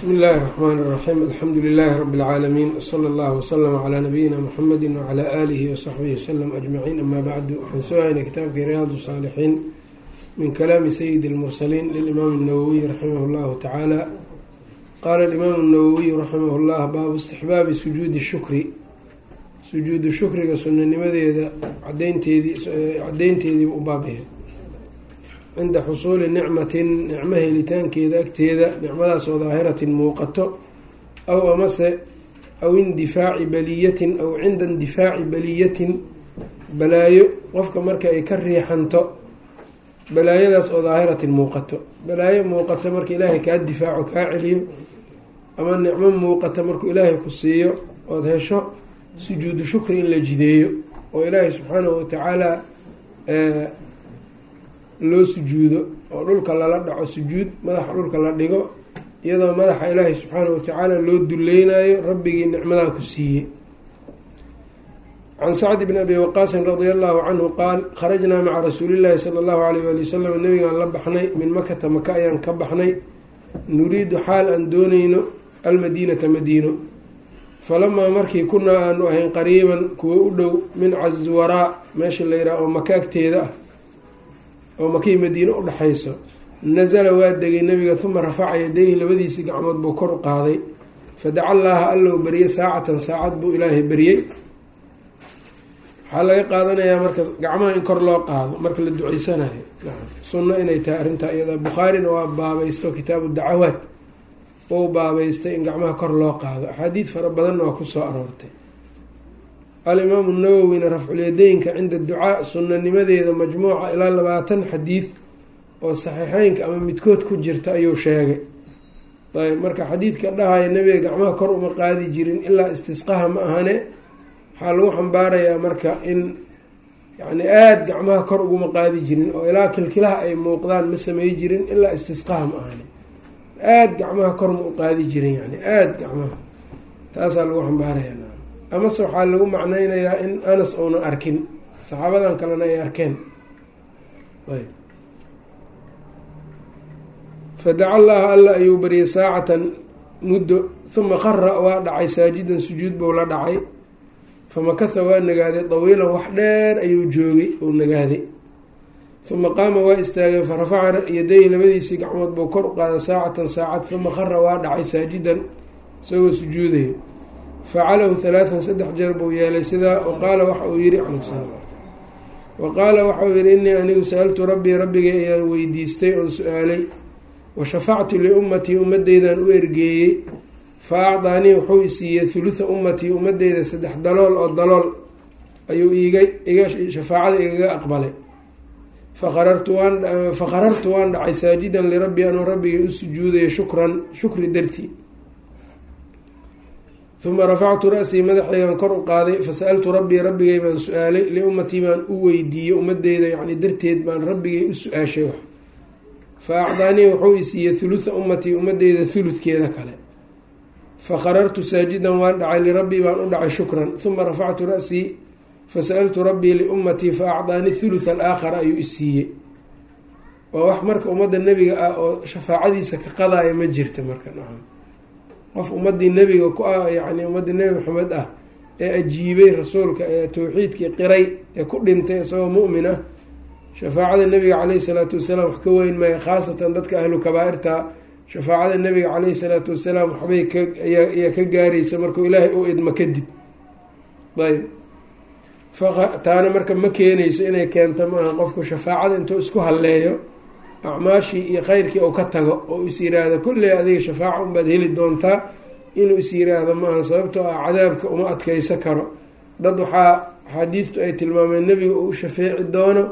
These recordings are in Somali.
bsmi illaahi الرحmn الرaxيim alxamdu لilaahi rb اlcaalamiin wslى اllah wslm clى nabiyina mxamedi wclى alihi wsaxbihi wslm ajmaciin ama bacdu waxaan soo haynay kitaabkii riyaad saalixiin min kalaami sayidi اlmursaliin lilimaam الnawowiy raximah اllahu tacaala qaala اlimaamu الnawowiyu raximah اllah baabu istixbaabi sujuudi shukri sujuudu shukriga sunanimadeeda cadeynteedii cadeynteediiba u baabyahay cinda xusuuli nicmatin nicmo helitaankeeda agteeda nicmadaas oo daahiratin muuqato aw amase aw indifaaci baliyatin aw cinda indifaaci baliyatin balaayo qofka marka ay ka riixanto balaayadaas oo daahiratin muuqato. balaayo muuqato marka ilaahay kaa difaaco kaa celiyo ama nicmo muuqato markuu ilaahay ku siiyo ood hesho sujuudu shukri in la jideeyo. oo ilaahay subxaanahu watacaala loo sujuudo oo dhulka lala dhaco sujuud madaxa dhulka la dhigo iyadoo madaxa ilaahay subxaanahu watacaala loo duleynayo rabbigii nicmadaa ku siiyey. Can sacd bn abi waqaasin radia allahu canhu qaal kharajnaa maca rasuulillahi sala allahu alayh wali wasalam nabigaan la baxnay min makata maka ayaan ka baxnay. Nuriidu xaal aan doonayno almadiinata madiino. Falamaa markii kunaa aanu ahayn qariiban kuwo u dhow min caswaraa meesha la yidhaha oo maka agteeda ah oo makii madiine udhexayso nasala waa degay nabiga huma rafaca yadayhi labadiisii gacmood buu kor u qaaday. Fadaca allaaha allow baryay saacatan saacad buu ilaahay baryey waxaa laga qaadanayaa marka gacmaha in kor loo qaado marka la duceysanayo. Sunno inay tahay arrintaa iyada bukhaarina waa baabaysto kitaabu dacawaad ou baabaystay in gacmaha kor loo qaado. Axaadiid fara badanna waa ku soo aroortay alimaamu nawowina rafculyadeynka cinda ducaa sunanimadeeda majmuuca ilaa labaatan xadiid oo saxiixeynka ama midkood ku jirta ayuu sheegay. Ayb marka xadiidka dhahaya nebiga gacmaha kor uma qaadi jirin ilaa istisqaha ma ahane. Waxaa lagu xambaarayaa marka in yani aada gacmaha kor uguma qaadi jirin oo ilaa kilkilaha ay muuqdaan ma samey jirin ilaa istisqaha ma ahane. Aada gacmaha kor ma u qaadi jirin yani aada gacmaha. Taasaa lagu xambaaraya amase waxaa lagu macneynayaa in anas uunan arkin. Saxaabadan kalena ay arkeen. Ayb. Fadaca allaha alla ayuu baryay saacatan muddo huma qara waa dhacay saajidan sujuud buu la dhacay. Famakatha waa nagaaday. Dawiilan wax dheer ayuu joogay uu nagaaday. Huma qaama waa istaagay. Farafaca yadayhi labadiisii gacmood buu kor u qaaday saacatan saacad. Huma qara waa dhacay saajidan isagoo sujuudayo facalahu halaatan saddex jeer buu yeelay sidaa wa qaala waxa uu yihi salaam wa qaala waxa uu yihi innii anigu sa-altu rabbii rabbigay ayaan weydiistay oon su'aalay wa shafactu liummatii ummadeydan u ergeeyey fa acdaanii wuxuu isiiyey thulutha ummatii ummadeyda saddex dalool oo dalool ayuu iga iga shafaacada igaga aqbalay faqarartu waan faqarartu waan dhacay saajidan lirabbi anuu rabbigay u sujuudaya shukran shukri dartii uma rafactu ra-sii madaxaygan kor u qaaday fasa-altu rabbii rabbigay baan su'aalay liummatii baan u weydiiyey ummadeyda yacni darteed baan rabbigay u su'aashay wax. Fa acdaanii wuxuu isiiyey thulutha ummatii ummadeyda thuludkeeda kale. Fa qarartu saajidan waan dhacay lirabbii baan u dhacay shukran. Uma rafactu ra-sii fasa-altu rabbii liummatii fa acdaanii thulutha alaakhara ayuu isiiyey waa wax marka ummadda nebiga ah oo shafaacadiisa ka qadaaya ma jirta marka nacam qof ummadii nebiga ku ah yacni ummaddii nebi maxamed ah ee ajiibay rasuulka ee towxiidkii qiray ee ku dhintay isagoo mu'min ah. Shafaacada nebiga caleyhi salaatu wasalaam wax ka weyn maya khaasatan dadka ahlu kabaa-irta. Shafaacada nebiga caleyhi salaatu wasalaam waxbay ka ayaa ka gaaraysa markuu ilaahay u idmo kadib. Ayb. Taana marka ma keenayso inay keento maaha qofku shafaacada intuu isku halleeyo acmaashii iyo kheyrkii uu ka tago oo is yiraahdo kulley adiga shafaaca unbaad heli doontaa inuu is yiraahdo maaha sababtoo ah cadaabka uma adkeysa karo. Dad waxaa axaadiistu ay tilmaameen nebiga uu u shafeeci doono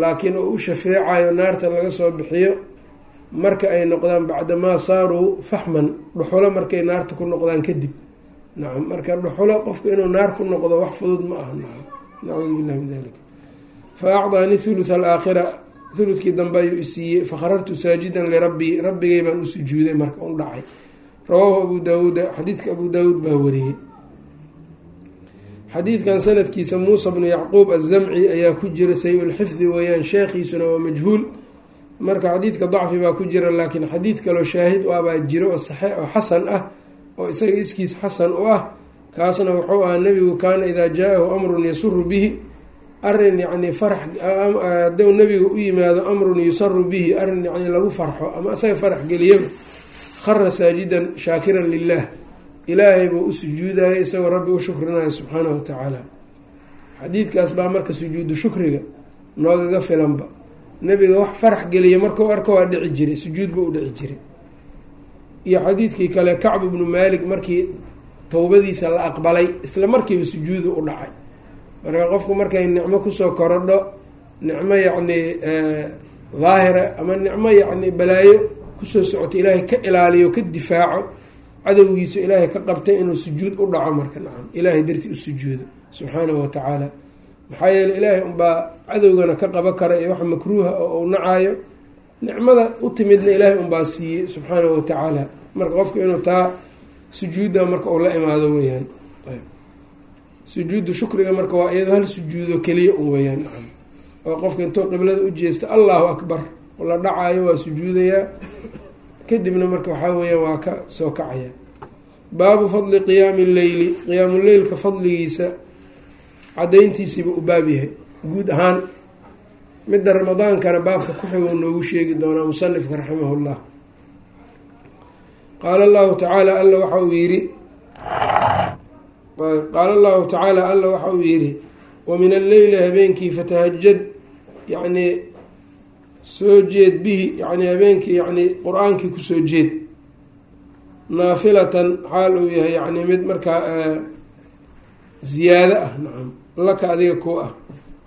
laakiin uu u shafeecayo naarta laga soo bixiyo. Marka ay noqdaan bacdamaa saaruu faxman dhuxulo markay naarta ku noqdaan kadib. Nacam marka dhuxulo qofku inuu naar ku noqdo wax fudud ma aha. Nacuudu billahi min dalik. Fa acdaani thulutha alaakhira thuludkii dambe ayuu isiiyey fakharartu saajidan lirabbii rabbigay baan u sujuuday marka u dhacay. Rawaahu abu daawuuda xadiidka abu daawuud baa wariyey. Xadiidkan sanadkiisa muusa bnu yacquub azamci ayaa ku jira say-ulxifdi weeyaan sheekhiisuna waa majhuul. Marka xadiidka dacfi baa ku jira laakiin xadiid kaloo shaahid u ah baa jiro oo saxe oo xasan ah oo isaga iskiis xasan u ah. Kaasna wuxuu ahaa nebigu kaana idaa jaa-ahu amrun yasuru bihi arrin yacni farax hadduu nebiga u yimaado amrun yusaru bihi arrin yacni lagu farxo ama isaga farax geliyaba khara saajidan shaakiran lilah ilaahay buu u sujuudaya isagoo rabbi u shukrinayo subxaanahu watacaala xadiidkaas baa marka sujuudu shukriga noogaga filanba. Nebiga wax farax geliya markau arko waa dhici jiray sujuud buu u dhici jiray. Iyo xadiidkii kale kacb ibnu maalik markii towbadiisa la aqbalay isla markiiba sujuudu u dhacay marka qofku markay nicmo ku soo korodho nicmo yacni daahira ama nicmo yacni balaayo ku soo socoto ilaahay ka ilaaliyo ka difaaco cadowgiisu ilaahay ka qabtay inuu sujuud u dhaco marka nacam. Ilaahay dartii u sujuudo subxaanahu watacaala maxaa yeeley ilaahay unbaa cadowgana ka qaba kara iyo wax makruuha oo uu nacayo nicmada u timidna ilaahay unbaa siiyey subxaanahu watacaala marka qofku inuu taa sujuudda marka uu la imaado weyaan sujuudu shukriga marka waa iyadoo hal sujuudo keliya un weyaan oo qofka intuu qiblada u jeesta allahu akbar. La dhacaayo waa sujuudayaa. Kadibna marka waxaa weeyaan waa ka soo kacaya. Baabu fadli qiyaami lleyli qiyaamuleylka fadligiisa cadayntiisiiba u baab yahay. Guud ahaan midda ramadaankana baabka ku xigoo noogu sheegi doonaa musanifka raximahullah. Qaala allahu tacaala alla waxa uu yidhi qaala allahu tacaala alla waxa uu yidhi wa min alleyli habeenkii fatahajad yacnii soo jeed bihi yacni habeenkii yacni qur'aankii ku soo jeed naafilatan xaal uu yahay yacni mid markaa ziyaado ah nacam laka adiga ku ah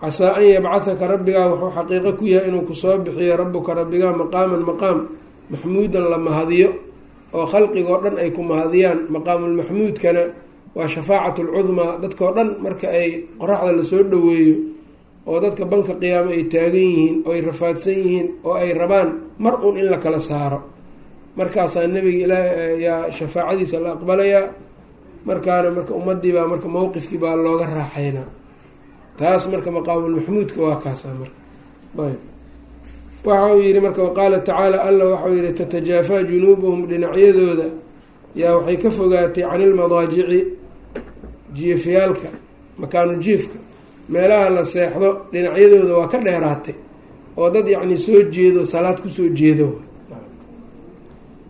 casaa an yabcahaka rabbigaa wuxuu xaqiiqo ku yahay inuu ku soo bixiyo rabbuka rabbigaa maqaaman maqaam maxmuudan la mahadiyo oo khalqigoo dhan ay ku mahadiyaan maqaamulmaxmuudkana waa shafaacatu lcudmaa dadkao dhan marka ay qoraxda la soo dhoweeyo oo dadka banka qiyaamo ay taagan yihiin oo ay rafaadsan yihiin oo ay rabaan mar un in la kala saaro. Markaasaa nebiga ilaa yaa shafaacadiisa la aqbalayaa markaana marka ummadii baa marka mowqifkii baa looga raaxaynaa. Taas marka maqaamulmaxmuudka waa kaasaa marka. Ayb. Waxa uu yihi marka waqaala tacaala alla waxauu yihi tatajaafaa junuubuhum dhinacyadooda. Yaa waxay ka fogaatay cani ilmadaajici jiifyaalka makaanu jiifka meelaha la seexdo dhinacyadooda waa ka dheeraatay oo dad yacni soo jeedo salaad ku soo jeedo.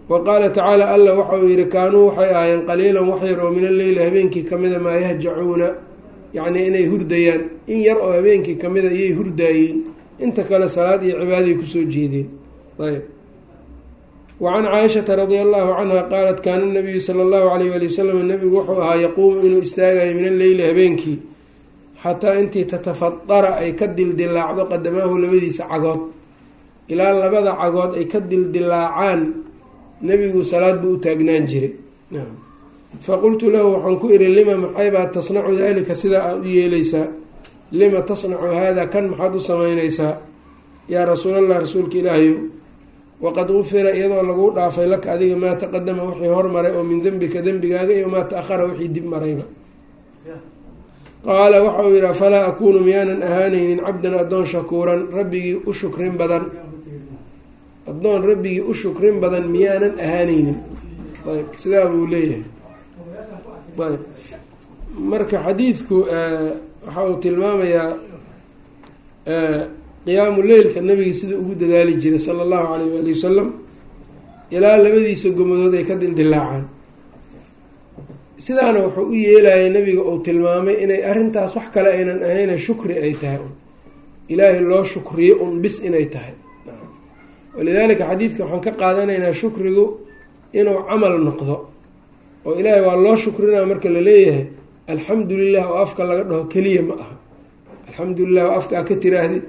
Wa qaala tacaala alla waxa uu yihi kaanuu waxay ahaayeen qaliilan wax yar oo min alleyli habeenkii kamida maa yahjacuuna. Yacnii inay hurdayaan in yar oo habeenkii kamida iyay hurdaayeen inta kale salaad iyo cibaaday ku soo jeedeen. Ayb wa can caaishata radia allahu canha qaalat kaana nabiyu sala allahu alayh ali wasalam nabigu wuxuu ahaa yaquumu inuu istaagayo min alleyli habeenkii xataa intii tatafadara ay ka dildilaacdo qadamaahu labadiisa cagood ilaa labada cagood ay ka dildilaacaan nebigu salaad buu u taagnaan jiray faqultu lahu waxaan ku ihi lima maxaybaa tasnacu dalika sidaa aad u yeeleysaa lima tasnacu haada kan maxaad u sameyneysaa yaa rasuulallah rasuulka ilaahayo waqad gufira iyadoo laguu dhaafay laka adiga maa taqadama wixii hormaray oo min dembika dembigaaga iyo maa ta-ahara wixii dib marayba qaala waxa uu yihi falaa akuunu miyaanan ahaanaynin cabdan addoon shakuuran rabbigii u shukrin badan addoon rabbigii u shukrin badan miyaanan ahaanaynin ayb sidaa buu leeyahay ayb marka xadiidku waxa uu tilmaamayaa qiyaamu leylka nabiga sida ugu dadaali jiray sala allahu alayh waali wasalam ilaa labadiisa gomadood ay ka dildilaacaan sidaana wuxuu u yeelayay nabiga uu tilmaamay inay arrintaas wax kale aynan ahayna shukri ay tahay. Un ilaahay loo shukriyo un bis inay tahay. Walidaalika xadiidka waxaan ka qaadanaynaa shukrigu inuu camal noqdo oo ilaahay waa loo shukrinaa marka la leeyahay alxamdu lilah oo afka laga dhaho keliya ma aha. Alxamdu lilah oo afka a ka tiraahdid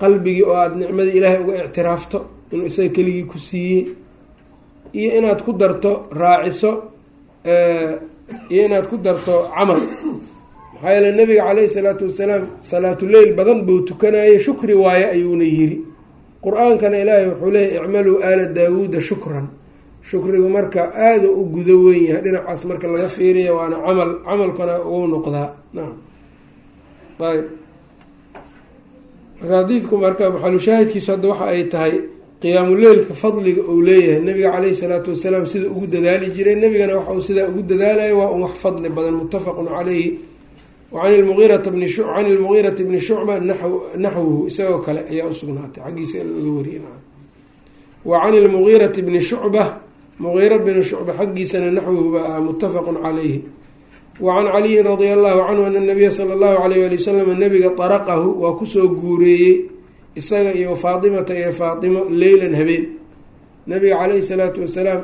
qalbigii oo aada nicmadii ilaahay uga ictiraafto inuu isaga keligii ku siiyey iyo inaad ku darto raaciso iyo inaad ku darto camal. Maxaa yeele nabiga caleyhi salaatu wasalaam salaatuleyl badan buu tukanayay shukri waaye ayuuna yiri qur'aankana ilaahay wuxuu leeyahy icmaluu aala daawuuda shukran. Shukrigu marka aada u gudo weyn yahay dhinacaas marka laga fiiriya waana camal camalkana wou noqdaa. Nacam ayb marka xadiidku marka maxalushaahidkiisu hadda waxa ay tahay qiyaamuleylka fadliga uu leeyahay nabiga caleyhi salaatu wasalaam sida ugu dadaali jiray. Nabigana waxa uu sidaa ugu dadaalaya waa un wax fadli badan muttafaqun caleyhi wacan lmuiirati bni can ilmugiirati bni shucba naxwuhu isagoo kale ayaa usugnaatay xaggiisa laga wariyay wa can ilmugiirati bni shucba mugiira bni shucba xaggiisana naxwuhu baa ah muttafaqun caleyhi wacan caliyin radia allahu canhu ana nabiya sala allahu alayh ali wasalam nabiga daraqahu waa ku soo guureeyey isaga iyo faatimata iyo faatimo leylan habeen nabiga caleyhi salaatu wasalaam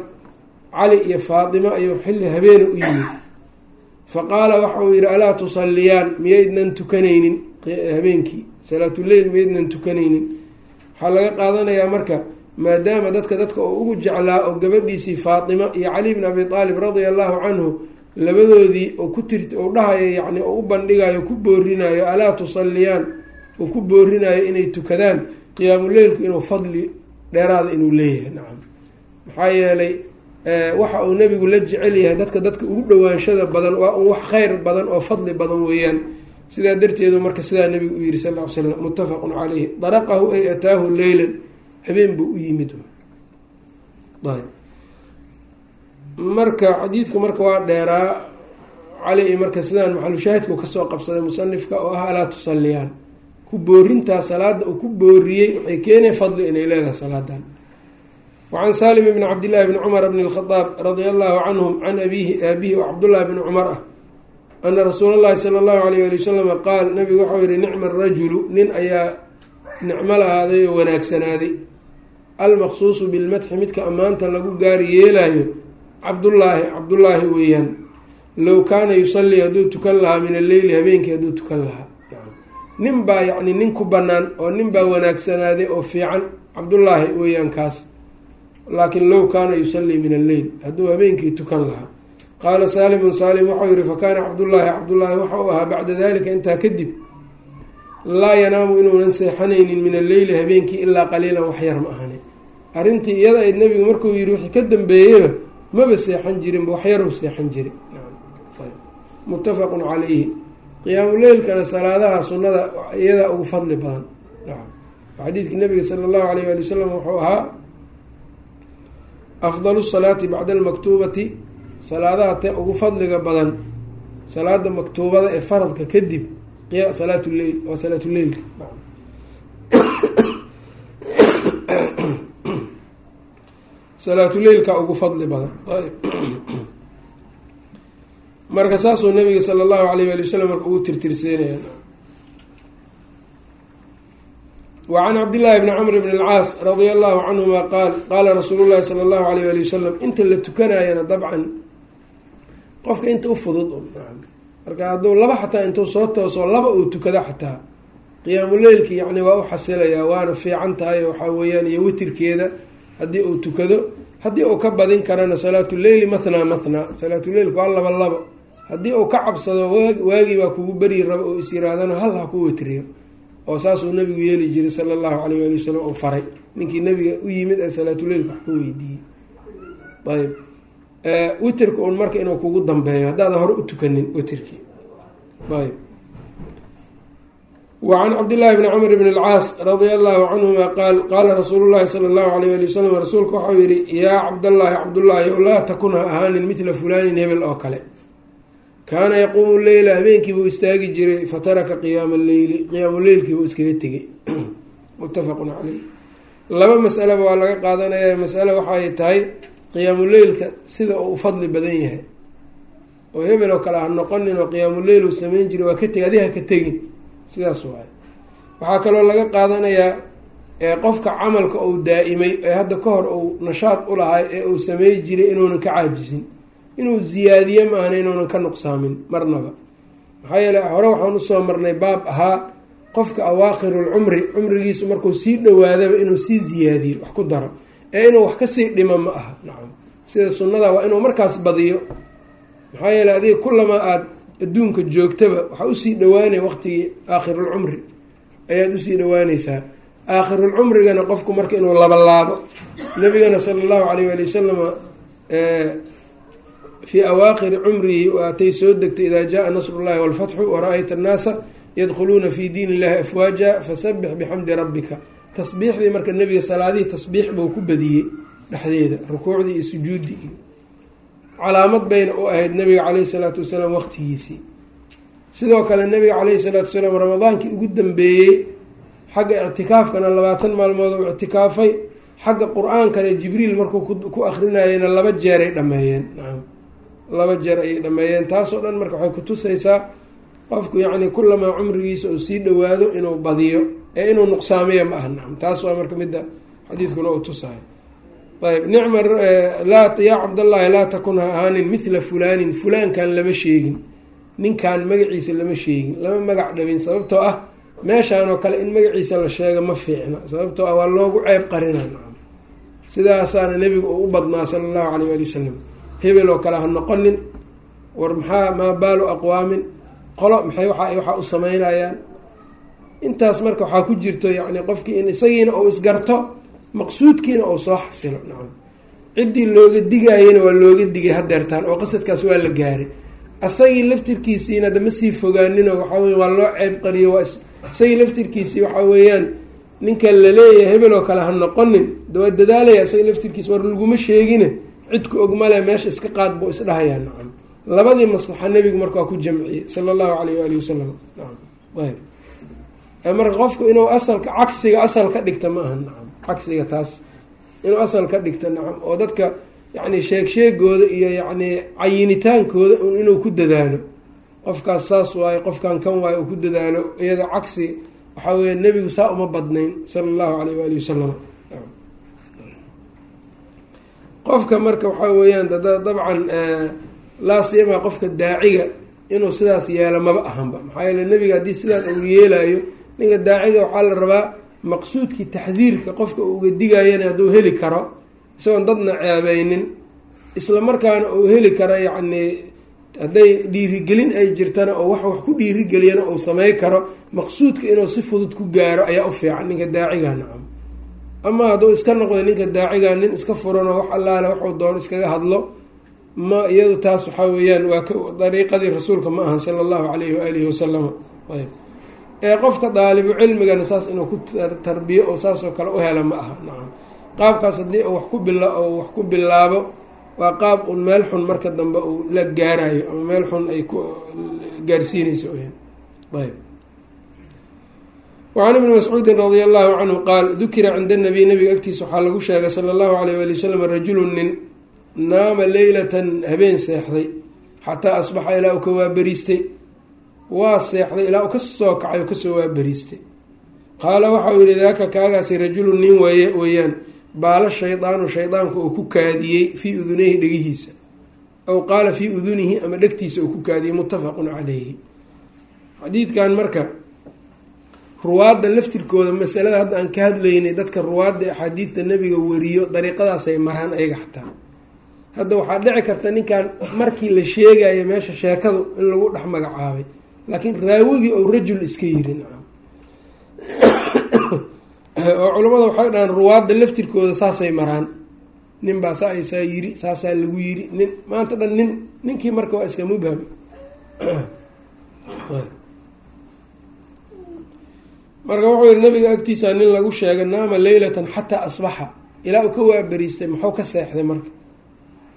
cali iyo faatimo ayuu xilli habeena u yimid fa qaala waxa uu yihi alaa tusaliyaan miyaydnan tukanaynin habeenkii salaatuleyl miyaydnan tukanaynin waxaa laga qaadanayaa marka maadaama dadka dadka oo ugu jeclaa oo gabadhiisii faatima iyo cali bn abi aalib radia allahu canhu labadoodii oo ku tir u dhahayo yacni oo u bandhigayo ku boorinayo alaa tusaliyaan uu ku boorinayo inay tukadaan qiyaamuleylku inuu fadli dheeraada inuu leeyahay. Nacam. Maxaa yeelay waxa uu nabigu la jecel yahay dadka dadka ugu dhawaanshada badan waa un wax kheyr badan oo fadli badan weeyaan. Sidaa darteedu marka sidaa nabigu u yihi sal ll ly slam muttafaqun caleyhi daraqahu ay ataahu leylan. Habeen buu u yimid. Ayb marka xadiidku marka waa dheeraa cali marka sidaan maxalushaahidku ka soo qabsaday musanifka oo ah alaa tusaliyaan ku boorintaa salaada uu ku booriyey waxay keenay fadli inay leedahay salaadan wacan salim bni cabdillahi bni cumar bni lkhadaab radia allahu canhum can abiihi aabihi oo cabdullahi bni cumar ah ana rasuula allahi sala allahu alayh ali wasalama qaal nabigu waxau yihi nicma arajulu nin ayaa nicmo lahaaday oo wanaagsanaaday almaqsuusu bilmadxi midka ammaanta lagu gaari yeelayo cabdullaahi cabdullaahi weeyaan. Low kaana yusallii hadduu tukan lahaa min alleyli habeenkii hadduu tukan lahaa. Nin baa yacni nin ku bannaan oo nin baa wanaagsanaaday oo fiican cabdullaahi weeyaan kaas. Laakiin low kaana yusallii min alleyl hadduu habeenkii tukan lahaa. Qaala saalimun saalim waxau yihi fakaana cabdullaahi cabdullaahi waxa uu ahaa bacda dalika intaa kadib laa yanaamu inuunan seexanaynin min alleyli habeenkii ilaa qaliilan waxyar ma ahani. Arrintii iyada ayd nabigu markuu yihi wixii ka dambeeyeyba maba seexan jirinba waxyarow seexan jiri muttafaqun calayhi. Qiyaamuleylkana salaadaha sunnada iyadaa ugu fadli badan. Xadiidkii nabiga sala allahu alayh ali wasalam wuxuu ahaa afdalu salaati bacda almaktuubati. Salaadaha te ugu fadliga badan salaada maktuubada ee faradka kadib salaat leyl waa salaatuleylka salaatuleylka ugu fadli badan. Marka saasuu nabiga sala allahu alayh ali wasalam marka ugu tirtirseynaya wa can cabdillaahi bni camr bni alcaas radia allahu canhuma qaal qaala rasuulu llahi sala allahu alayh ali wasalam inta la tukanayana dabcan qofka inta u fudud marka hadduu laba xataa intuu soo tooso laba uu tukado xataa qiyaamuleylki yacni waa u xasilayaa waana fiican tahay waxaa weeyaan iyo witirkeeda haddii uu tukado haddii uu ka badin karana salaatuleyli mathnaa mathnaa salaatuleylku waa laba labo haddii uu ka cabsado waagii baa kugu beryi rabo oo is yiraadana hal ha ku witriyo oo saasuu nabigu yeeli jiray sala allahu alayh ali wasalam uu faray. Ninkii nabiga u yimid ee salaatuleylka wax ku weydiiyey. Ayb witirka un marka inuu kugu dambeeyo haddaada hore u tukanin witirkii ayb wacan cabdillaahi bni camr bn alcaas radia allahu canhuma qaal qaala rasuulu llahi sala allahu alayh ali wasalam rasuulka waxau yihi yaa cabdallaahi cabdullaahi laa takun ha ahaanin midla fulaanin hebel oo kale. Kaana yaquumu leyla habeenkiibuu istaagi jiray fataraka qiyaama leyli qiyaamu leylkiibuu iskaga tegay muttafaqun caleyh laba masalaba waa laga qaadanaya masale waxaay tahay qiyaamuleylka sida uu fadli badan yahay. Oo hebel oo kale ha noqonin oo qiyaamuleyl uu sameyn jiray waa ka tegi adi ha ka tegin sidaas waay. Waxaa kaloo laga qaadanayaa qofka camalka uu daa-imay ee hadda ka hor uu nashaad u lahay ee uu samey jiray inuunan ka caajisin. Inuu ziyaadiye maahna inuunan ka nuqsaamin marnaba. Maxaa yeele hore waxaan u soo marnay baab ahaa qofka awaakhirulcumri cumrigiisu markuu sii dhawaadaba inuu sii ziyaadiyo wax ku daro. Ee inuu wax ka sii dhimo ma aha. Nacam sida sunnada waa inuu markaas badiyo. Maxaa yeele adiga kulamaa aada adduunka joogtaba waxaa u sii dhawaanaya waqtigii aakhirulcumri ayaad u sii dhawaaneysaa aakhirulcumrigana qofku marka inuu labalaabo nabigana sala allahu alayh ali wasalama fii awaakhiri cumrihi waatay soo degtay idaa jaa nasrullahi walfatxu wara-ayta annaasa yadkhuluuna fi diin illahi afwaaja fasabix bixamdi rabbika. Tasbiixdii marka nebiga salaadihii tasbiix buu ku badiyey dhexdeeda rukuucdii iyo sujuuddii iyo calaamad bayna u ahayd nabiga caleyhi salaatu wasalaam waqtigiisii sidoo kale nabiga caleyhi salaatu wasalaam ramadaankii ugu dambeeyey xagga ictikaafkana labaatan maalmood uu ictikaafay xagga qur'aankana jibriil markuu ku akrinayena laba jeeray dhameeyeen nacam laba jeer ayay dhameeyeen taasoo dhan marka waxay kutusaysaa qofku yacni kulamaa cumrigiisa uu sii dhawaado inuu badiyo ee inuu nuqsaamiya ma aha. Nacam taas waa marka midda xadiidkuna uu tusayo ayb nicma yaa cabdallaahi laa takun ha ahaanin mithla fulaanin fulaankan lama sheegin ninkan magaciisa lama sheegin lama magac dhabin sababtoo ah meeshaan oo kale in magaciisa la sheego ma fiicna sababtoo ah waa loogu ceeb qarina sidaasaana nebigu uu u badnaa sala allahu alayh ali wasalam hebel oo kale ha noqonin war maxaa maa baalu aqwaamin qolo maxay waa waxaa u sameynayaan intaas marka waxaa ku jirto yacni qofkii in isagiina uu isgarto maqsuudkiina uu soo xasilo nacam. Ciddii looga digaayana waa looga digay hadeertaan oo qasadkaas waa la gaaray. Asagii laftirkiisiina dama sii fogaaninoo waxaa wey waa loo ceeb qariyo waa isagii laftirkiisii waxaa weeyaan ninka la leeyahay hebel oo kale ha noqonin. Waa dadaalaya isagii laftirkiisi war laguma sheegine. Cidku ogmale meesha iska qaad buu isdhahayaa nacam. Labadii maslaxa nebigu marka waa ku jamciyey sala allahu alayh waalihi wasalam nacam. Ayb marka qofku inuu asalka cagsiga asal ka dhigta ma aha nacam cagsiga taas inuu asal ka dhigta nacam oo dadka yacni sheeg sheegooda iyo yacni cayinitaankooda inuu ku dadaalo. Qofkaas saas waayo qofkan kan waayo uu ku dadaalo iyada cagsi waxaa weya nebigu saa uma badnayn sala allahu alayh waali wasalam qofka marka waxaa weeyaan dabcan laa siyamaa qofka daaciga inuu sidaas yeelo maba ahanba maxaa yeele nebiga haddii sidaas uu yeelayo ninka daaciga waxaa la rabaa maqsuudkii taxdiirka qofka uga digayana hadduu heli karo isagoon dadna ceebeynin isla markaana uu heli karo yacni hadday dhiirigelin ay jirtana oo wax wax ku dhiirigeliyana uu samey karo maqsuudka inuu si fudud ku gaaro ayaa u fiican ninka daaciga nacam. Ama hadduu iska noqdo ninka daaciga nin iska furanoo wax allaale waxuu doono iskaga hadlo ma iyadu taas waxaa weeyaan waa dariiqadii rasuulka ma ahan sala allahu calayhi waalihi wasalama ayb ee qofka daalibu cilmigana saas inuu ku tarbiyo oo saasoo kale u hela ma aha. Nacam qaabkaas haddii wax ku bila wax ku bilaabo waa qaab un meel xun marka dambe uu la gaarayo ama meel xun ay ku gaarsiinayso yan ayb wacan ibni mascuudin radia allahu canhu qaal dukira cinda nabiy nabiga agtiisa waxaa lagu sheegay sala allahu alayh wali wasalam rajulun nin naama leylatan habeen seexday xataa asbaxa ilaa uu ka waa seexday ilaa uu ka soo kacay oo ka soo waaberiistay qaala waxauu yihi daaka kaagaasi rajulun nin weeye weeyaan baala shaydaanu shaydaanku uu ku kaadiyey fii udunayhi dhegihiisa aw qaala fii udunihi ama dhegtiisa uu ku kaadiyey muttafaqun caleyhi xadiidkan marka ruwaadda laftirkooda masalada hadda aan ka hadlaynay dadka ruwaadda axaadiidta nabiga wariyo dariiqadaasay maraan ayaga xataa. Hadda waxaa dhici karta ninkan markii la sheegayo meesha sheekadu in lagu dhex magacaabay laakiin raawigii ou rajul iska yiri nacam. Oo culamada waxay dhahaan ruwaadda laftirkooda saasay maraan. Nin baa saa saa yiri saasaa lagu yiri nin maanta dhan nin ninkii marka waa iska mubham marka wuxuu yihi nabiga agtiisa nin lagu sheegay naama leylatan xataa asbaxa. Ilaa uu ka waaberiistay muxuu ka seexday marka.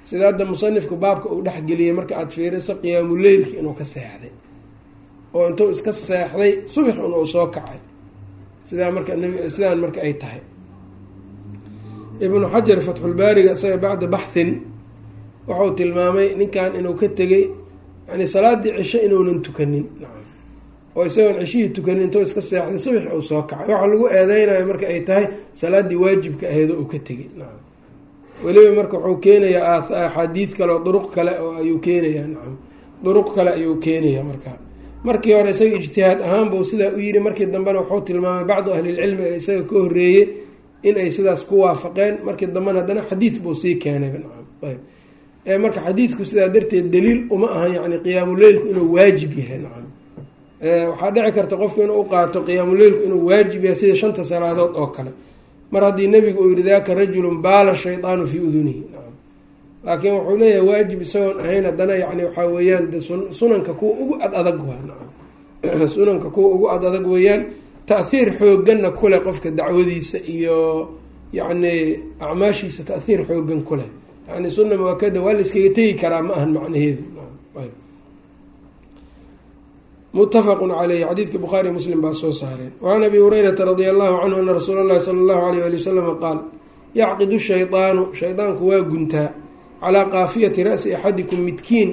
Sida hadda musanifku baabka uu dhexgeliyay marka aada fiiriso qiyaamu leylki inuu ka seexday oo intuu iska seexday subax un uu soo kacay. Sidaa marka sidaan marka ay tahay. Ibnu xajar fatxulbaariga isaga bacda baxthin wuxuu tilmaamay ninkan inuu ka tegay yani salaadii cisho inuunan tukanin. Nacam oo isagoon cishihii tukanin intuu iska seexday subax uu soo kacay. Waxaa lagu eedeynayo marka ay tahay salaadii waajibka aheedo uu ka tegay. Nacam weliba marka wuxuu keenayaa axaadiid kale oo duruq kale oo ayuu keenayaa. Nacam duruq kale ayuu keenayaa marka markii hore isaga ijtihaad ahaan buu sidaa u yiri markii dambena wuxuu tilmaamay bacdu ahlilcilmi ee isaga ka horeeyey in ay sidaas ku waafaqeen. Markii dambena haddana xadiid buu sii keenay nacam marka xadiidku sidaa darteed daliil uma ahan yani qiyaamuleylku inuu waajib yahay nacam. Waxaa dhici karta qofku inuu u qaato qiyaamuleylku inuu waajib yahay sida shanta salaadood oo kale. Mar haddii nabigu uu yihi daaka rajulun baala shaydaanu fii udunihi laakiin wuxuu leeyahay waajib isagoon ahayn haddana yani waxaa weeyaan de sunanka kuwa ugu ad adag waa sunanka kuwa ugu ad adag weeyaan ta-hiir xooganna kuleh qofka dacwadiisa iyo yacni acmaashiisa ta-hiir xoogan kuleh yani sunna muakada waa la iskaga tegi karaa ma ahan macnaheedu mutafaqun caleyhi xadiidka bukhaari muslim baa soo saareen. Wacan abi hurayrata radia allahu canhu ana rasuula allahi sala allahu alayh ali wasalama qaal yacqidu shaydaanu shaydaanku waa guntaa calaa qaafiyati ra'si axadikum midkiin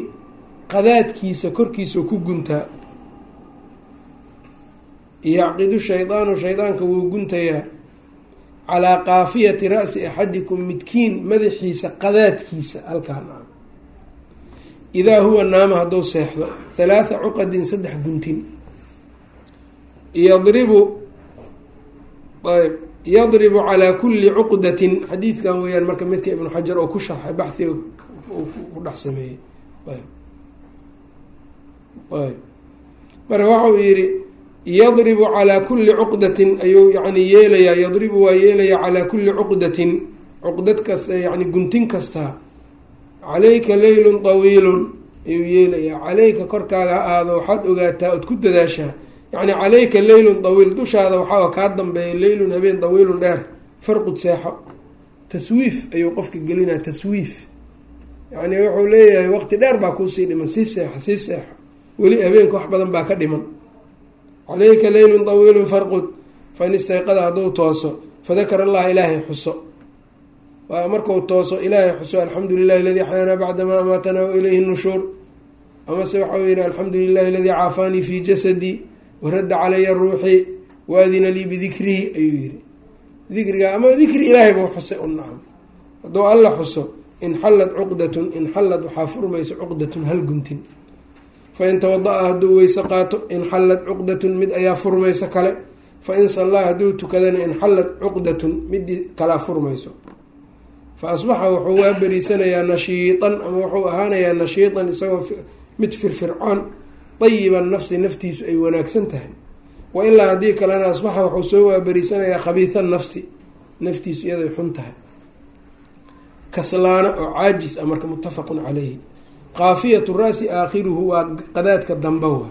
qadaadkiisa korkiisa ku guntaa yacqidu shaydaanu shaydaanka wuu guntayaa. Calaa qaafiyati ra'si axadikum midkiin madaxiisa qadaadkiisa halkaa naam idaa huwa naama hadduu seexdo halaatha cuqadin saddex guntin. Yadribu ayb yadribu calaa kulli cuqdatin. Xadiidkan weeyaan marka midka ibnu xajar oo ku sharxay baxiga ku dhex sameeyey. Ayb. Marka waxa uu yihi yadribu calaa kulli cuqdatin ayuu yani yeelayaa. Yadribu waa yeelayaa calaa kulli cuqdatin. Cuqdad kasta yani guntin kasta. Calayka leylun tawiilun ayuu yeelayaa. Calayka korkaaga aado waxaad ogaataa ood ku dadaashaa yacni calayka leylun tawiil dushaada waxaa kaa dambeeya leylun habeen tawiilun dheer farqud seexo. Taswiif ayuu qofka gelinaa taswiif. Yacni wuxuu leeyahay waqti dheer baa kuusii dhiman sii seexa sii seexo weli habeenka wax badan baa ka dhiman. Calayka leylun tawiilun farqud fain istayqada hadduu tooso fadakara allaha ilaahay xuso. Waa markau tooso ilaahay xuso alxamdu lilahi aladii axyaanaa bacdamaa amaatanaa wa ilayhi nushuur. Amase waxau yihi alxamdu lilahi aladii caafaanii fii jasadii waradda calaya ruuxii waadina lii bidikrihi ayuu yihi dikriga ama dikri ilaahay buu xusay u nacam. Hadduu alla xuso inxallad cuqdatun inxallad waxaa furmayso cuqdatun hal guntin. Fain tawada-a hadduu weyse qaato inxallad cuqdatun mid ayaa furmayso kale. Fain sallaa hadduu tukadana inxallad cuqdatun midii kalaa furmayso. Fa asbaxa wuxuu waa beriisanayaa nashiitan ama wuxuu ahaanayaa nashiitan isagoo mid firfircoon dayiban nafsi naftiisu ay wanaagsan tahay wa ilaa haddii kalena asbaxa wuxuu soo waaberiisanayaa khabiisa nafsi naftiisu iyaday xun tahay kaslaana oo caajis ah marka muttafaqun caleyhi qaafiyatu ra-si aakhiruhu waa qadaadka damba wa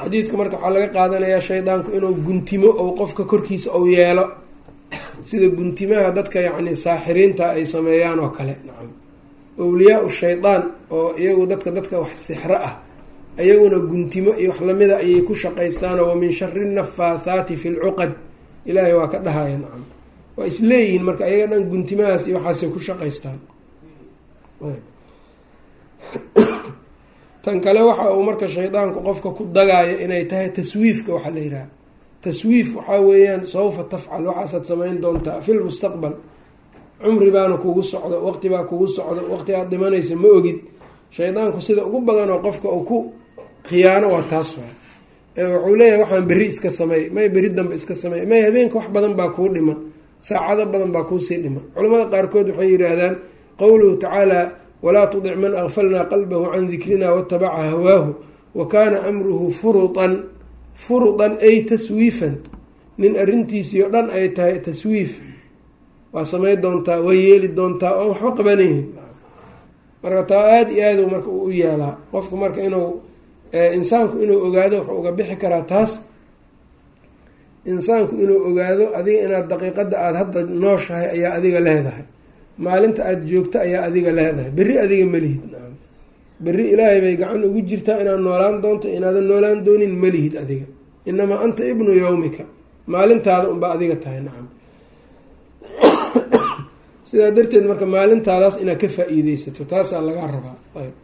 xadiidka marka waxaa laga qaadanayaa shaydaanku inuu guntimo ou qofka korkiisa ou yeelo sida guntimaha dadka yacni saaxiriinta ay sameeyaan oo kale nacam awliyaa-u shaydaan oo iyagu dadka dadka wax sixro ah ayaguna guntimo iyo wax lamida ayay ku shaqaystaanoo wa min shari nafaathaati fi lcuqad ilaahay waa ka dhahaya nacam. Waa isleeyihiin marka ayaga dhan guntimahaas iyo waxaasay ku shaqaystaan. Tan kale waxa uu marka shaydaanku qofka ku dagaayo inay tahay taswiifka waxaa la yidhaha. Taswiif waxaa weeyaan sawfa tafcal waxaasaad samayn doontaa fi lmustaqbal cumri baana kugu socdo waqti baa kugu socdo waqti aad dhimanaysa ma ogid. Shaydaanku sida ugu badanoo qofka uu ku khiyaano waa taas waa wuxuu leeyahay waxaan berri iska sameey may berri dambe iska sameey may habeenka wax badan baa kuu dhiman saacado badan baa kuusii dhiman. Culamada qaarkood waxay yidhaahdaan qowluhu tacaala walaa tudic man akfalnaa qalbahu can dikrina watabaca hawaahu wa kaana amruhu furutan furudan ay taswiifan. Nin arrintiisii oo dhan ay tahay taswiif waa samay doontaa waa yeeli doontaa oon waxba qabanayhin marka taa aada iyo aad marka u yeelaa qofku marka inuu insaanku inuu ogaado wuxuu uga bixi karaa taas. Insaanku inuu ogaado adiga inaad daqiiqada aada hadda nooshahay ayaa adiga leedahay maalinta aada joogto ayaa adiga leedahay berri adiga malihid berri ilaahay bay gacan ugu jirtaa inaad noolaan doonto inaadan noolaan doonin malihid adiga. Inamaa anta ibnu yowmika maalintaada unbaa adiga tahay nacam sidaa darteed marka maalintaadaas inaad ka faa-iideysato taasaa lagaa rabaa. Ayb.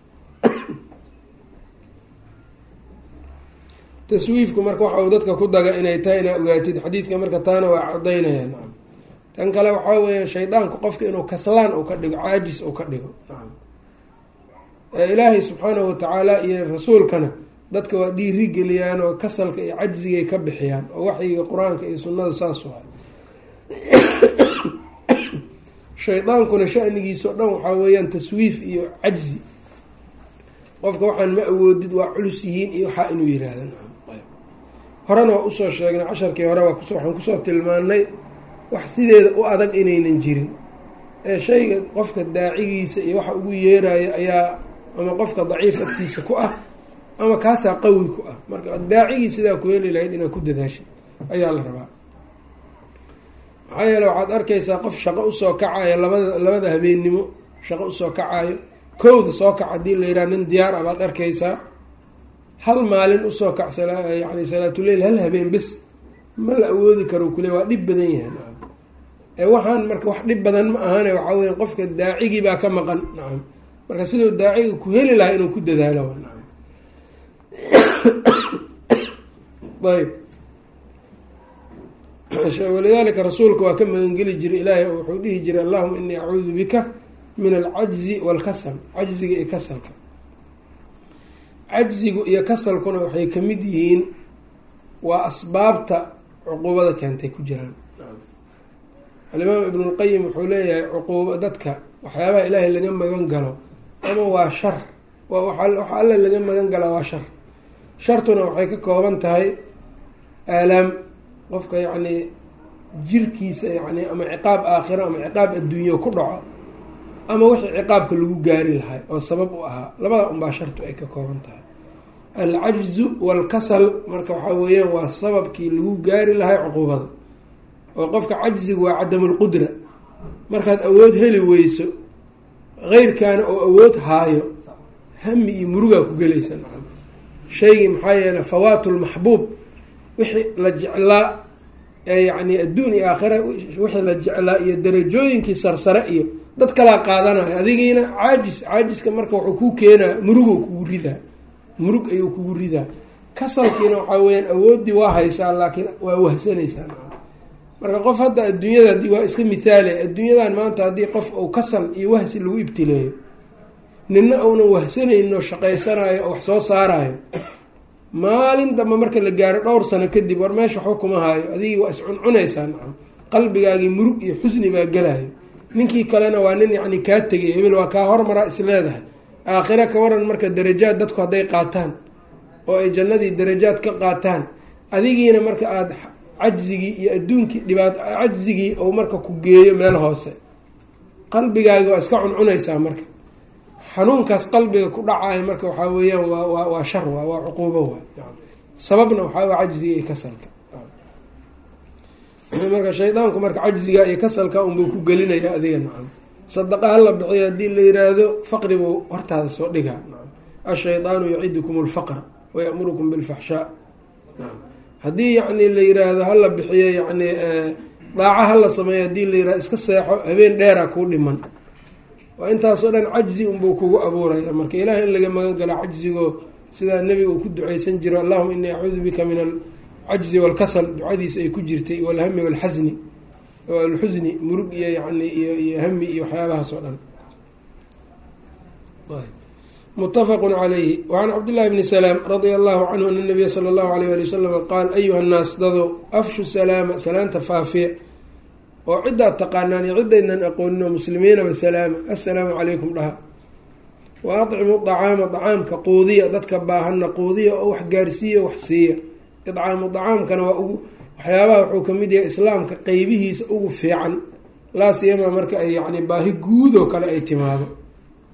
Taswiifku marka waxa uu dadka ku daga inay tahay inaa ogaatid xadiidka marka taana waa cadaynaya nacam tan kale waxaa weeya shaydaanku qofka inuu kaslaan uu ka dhigo caajis uu ka dhigo. Nacam ilaahay subxaanahu watacaala iyo rasuulkana dadka waa dhiiri geliyaan oo kasalka iyo cajzigay ka bixiyaan oo waxyiga qur'aanka iyo sunnada saas waa shaydaankuna shanigiisa o dhan waxaa weeyaan taswiif iyo cajzi. Qofka waxaan ma awoodid waa culus yihiin iyo waxaa inuu nacam horena waa u soo sheegnay casharkii hore waa kus waxaan ku soo tilmaanay wax sideeda u adag inaynan jirin. Ee shayga qofka daacigiisa iyo waxa ugu yeerayo ayaa ama qofka daciif agtiisa ku ah ama kaasaa qawi ku ah. Marka daacigii sidaa ku heli lahayd inaad ku dadaashid ayaa la rabaa maxaa yeele waxaad arkaysaa qof shaqo u soo kacayo labada labada habeennimo shaqo u soo kacayo kowda soo kac haddii la yidhaha nin diyaar ah baad arkaysaa. Hal maalin u soo kac yani salaatuleyl hal habeen bes ma la awoodi karo kule waa dhib badan yahay. Nacam ee waxaan marka wax dhib badan ma ahane waxaa weya qofka daacigii baa ka maqan. Nacam marka siduu daaciga ku heli lahaa inuu ku dadaalo. Nacam ayb walidaalika rasuulka waa ka magangeli jiray ilaahay wuxuu dhihi jiray allahuma inii acuudu bika min alcajzi walkasal. Cajziga iyo kasalka. Cajzigu iyo kasalkuna waxay ka mid yihiin waa asbaabta cuquubada keentay ku jiraan. Alimaam ibn lqayim wuxuu leeyahay cuquuba dadka waxyaabaha ilaahay laga magan galo ama waa shar. Waxa alla laga magan galaa waa shar. Shartuna waxay ka kooban tahay aalaam qofka yacni jirkiisa yani ama ciqaab aakhiro ama ciqaab adduunyo ku dhaco ama wixii ciqaabka lagu gaari lahay oo sabab u ahaa labada unbaa shartu ay ka kooban tahay. Alcajzu walkasal marka waxaa weeyaan waa sababkii lagu gaari lahay cuquubada. Oo qofka cajzigu waa cadamulqudra markaad awood heli weyso keyrkaana oo awood haayo hami iyo murugaa ku gelaysa. Shaygii maxaa yeele fawaatu lmaxbuub wixii la jeclaa ee yacni adduun iyo aakhira wixii la jeclaa iyo darajooyinkii sarsare iyo dad kalaa qaadanayo. Adigiina caajis caajiska marka wuxuu kuu keenaa murugoo kugu ridaa. Murug ayuu kugu ridaa. Kasalkiina waxaa weyaan awooddii waa haysaa laakiin waa wahsanaysaa. Marka qof hadda adduunyada haddii waa iska mithaale adduunyadan maanta haddii qof uu kasal iyo wahsi lagu ibtileeyo nina uunan wahsanayno shaqaysanayo oo wax soo saarayo maalin dambe marka la gaaro dhowr sano kadib war meesha waxba kuma haayo adigii waa iscuncunaysaa nacam qalbigaagii murug iyo xusni baa gelayo ninkii kalena waa nin yacni kaa tegay hebel waa kaa hormaraa is leedahay. Aakhira ka waran marka darajaad dadku hadday qaataan oo ay jannadii darajaad ka qaataan adigiina marka aada cajzigii iyo adduunkii dhibaat cajzigii ou marka ku geeyo meel hoose. Qalbigaagi waa iska cuncunaysaa marka xanuunkaas qalbiga ku dhacayo marka waxaa weeyaan waa waa shar waa waa cuquubo waa. Sababna waxaa cajziga iyo kasalka. Marka shaydaanku marka cajziga iyo kasalka unbuu ku gelinaya adiga nacam. Sadaqa hala bixiyo haddii la yiraahdo faqri buu hortaada soo dhigaa ashaydaanu yacidukum alfaqra wayamurukum bilfaxshaa haddii yacni la yiraahdo hala bixiyo yacni daaca hala sameeyo haddii la yiraahdo iska seexo habeen dheera kuu dhiman waa intaasoo dhan cajzi unbuu kugu abuuraya marka ilaah in laga magan galo cajzigo sidaa nebiga uu ku duceysan jiro allahuma inii acuudu bika min alcajzi walkasal ducadiisa ay ku jirtay walhami walxasni alxusni murug iyo yani iyo iyo hami iyo waxyaabahaas oo dhan. Mutafaqu calayhi. Wacan cabdillahi bni salaam radia allahu canhu ana nabiya sala allahu alayh ali wasalam qaal ayuha nnaas dado afshu salaama salaanta faafiya oo ciddaad taqaanaan iyo ciddaynan aqoonin oo muslimiinaba salaama assalaamu calaykum dhaha. Wa adcimu dacaama dacaamka quudiya dadka baahanna quudiya oo wax gaarsiiya wax siiya. Idcaamu dacaamkana waa ugu waxyaabaha wuxuu ka mid yahay islaamka qeybihiisa ugu fiican. Laa siyama marka ay yani baahi guudoo kale ay timaado.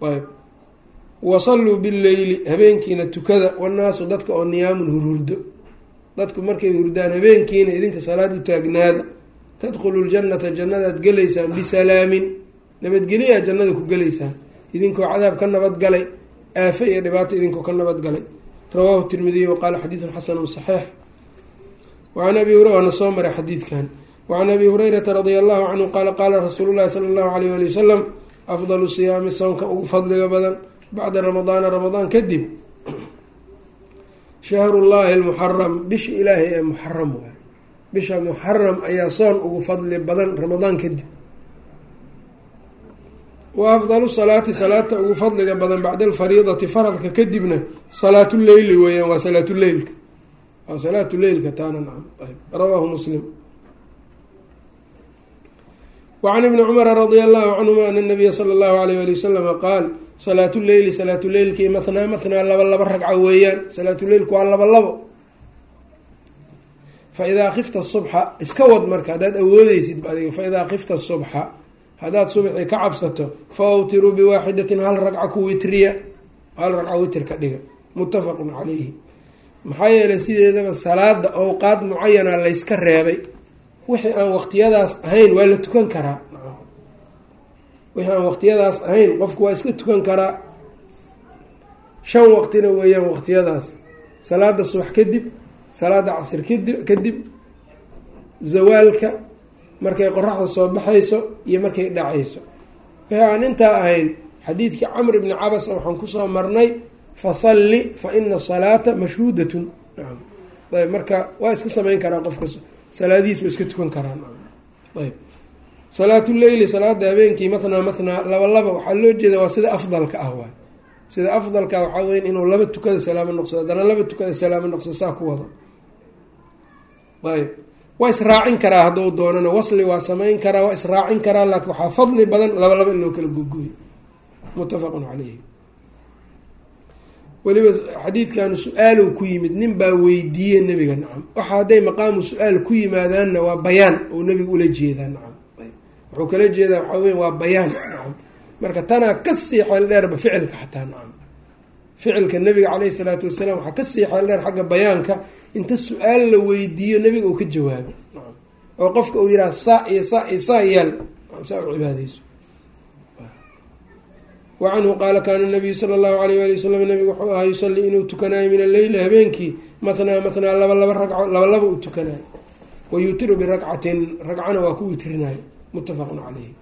Ayb. Wasalluu bileyli habeenkiina tukada. Wannaasu dadka oo niyaamun hurhurdo. Dadku markay hurdaan habeenkiina idinka salaad u taagnaada tadkhulu ljannata jannadaad gelaysaan bisalaamin. Nabadgelyaa jannada ku gelaysaan. Idinkoo cadaab ka nabadgalay aafe iyo dhibaato idinkoo ka nabadgalay. Rawaahu tirmidiy waqaala xadiidun xasanun saxiix. Wacan abi hur waana soo maray xadiidkan. Wacan abi hurayrata radia allahu canhu qaala qaala rasuulu llahi sala allahu alayh ali wasalam afdalu siyaami soonka ugu fadliga badan bacda ramadaana ramadaan kadib shahrullahi almuxaram bisha ilaahay ee muxaram waay bisha muxaram ayaa soon ugu fadli badan ramadaan kadib. Wa afdalu salaati salaata ugu fadliga badan bacda alfariidati faradka kadibna salaatuleyli weeyaan waa salaatuleylka waa salaatu leylka taana nacam. Ayb rawaahu muslim. Wacan ibni cumara radia allahu canhuma ana nabiya sala allahu alayh ali wasalama qaal salaatu leyli salaatu leylkii mathnaa mathnaa laba laba ragco weeyaan salaatuleylku waa laba labo fa idaa kifta subxa iska wad marka haddaad awoodeysid adiga fa idaa kifta subxa haddaad subxii ka cabsato fa awtiruu biwaaxidatin hal ragca ku witriya hal ragca witir ka dhiga muttafaqun calayhi maxaa yeelay sideedaba salaada awqaad mucayana layska reebay wixii aan waqtiyadaas ahayn waa la tukan karaa wixii aan waqtiyadaas ahayn qofku waa iska tukan karaa shan waqtina weeyaan waqtiyadaas salaada subax kadib salaada casir kadib kadib zawaalka markay qoraxda soo baxayso iyo markay dhacayso. Wixii aan intaa ahayn xadiidkii camr ibni cabasa waxaan ku soo marnay fasalli fa ina salaata mashhuudatun. Ayb marka waa iska samayn karaa qofka salaadihiis waa iska tukan karaa ayb. Salaatuleyli salaada habeenkii mathnaa mathnaa laba laba waxaa loo jeeda waa sida afdalka ah waay. Sida afdalka waxaa weya inuu laba tukada salaamo noqsado haddana laba tukada salaamo noqsado saa ku wado ayb. Waa israacin karaa hadduu doonana. Wasli waa samayn karaa waa israacin karaa laakiin waxaa fadli badan laba laba in loo kala gogoyo muttafaqun caleyhi weliba xadiidkanu su'aalow ku yimid nin baa weydiiye nebiga nacam. Waxa hadday maqaamu su'aal ku yimaadaanna waa bayaan oo nebiga ula jeedaa nacam. Wuxuu kala jeedaa waxaa weya waa bayaan nacam. Marka tanaa ka sii xeel dheerba ficilka xataa nacam. Ficilka nebiga caleyhi salaatu wasalaam waxaa ka sii xeel dheer xagga bayaanka inta su'aal la weydiiyo nebiga uu ka jawaabo oo qofka uu yidhaha saa iyo saa iyo saa yeel saa u cibaadeyso wacanhu qaala kaana nabiyu sala allahu alayh wali wasalam nabigu wuxuu ahaa yusalii inuu tukanayo min alleyli habeenkii mathnaa mathnaa laba laba ragco laba laba uu tukanayo wa yutiru biragcatin ragcana waa ku witrinayo muttafaqun caleyhi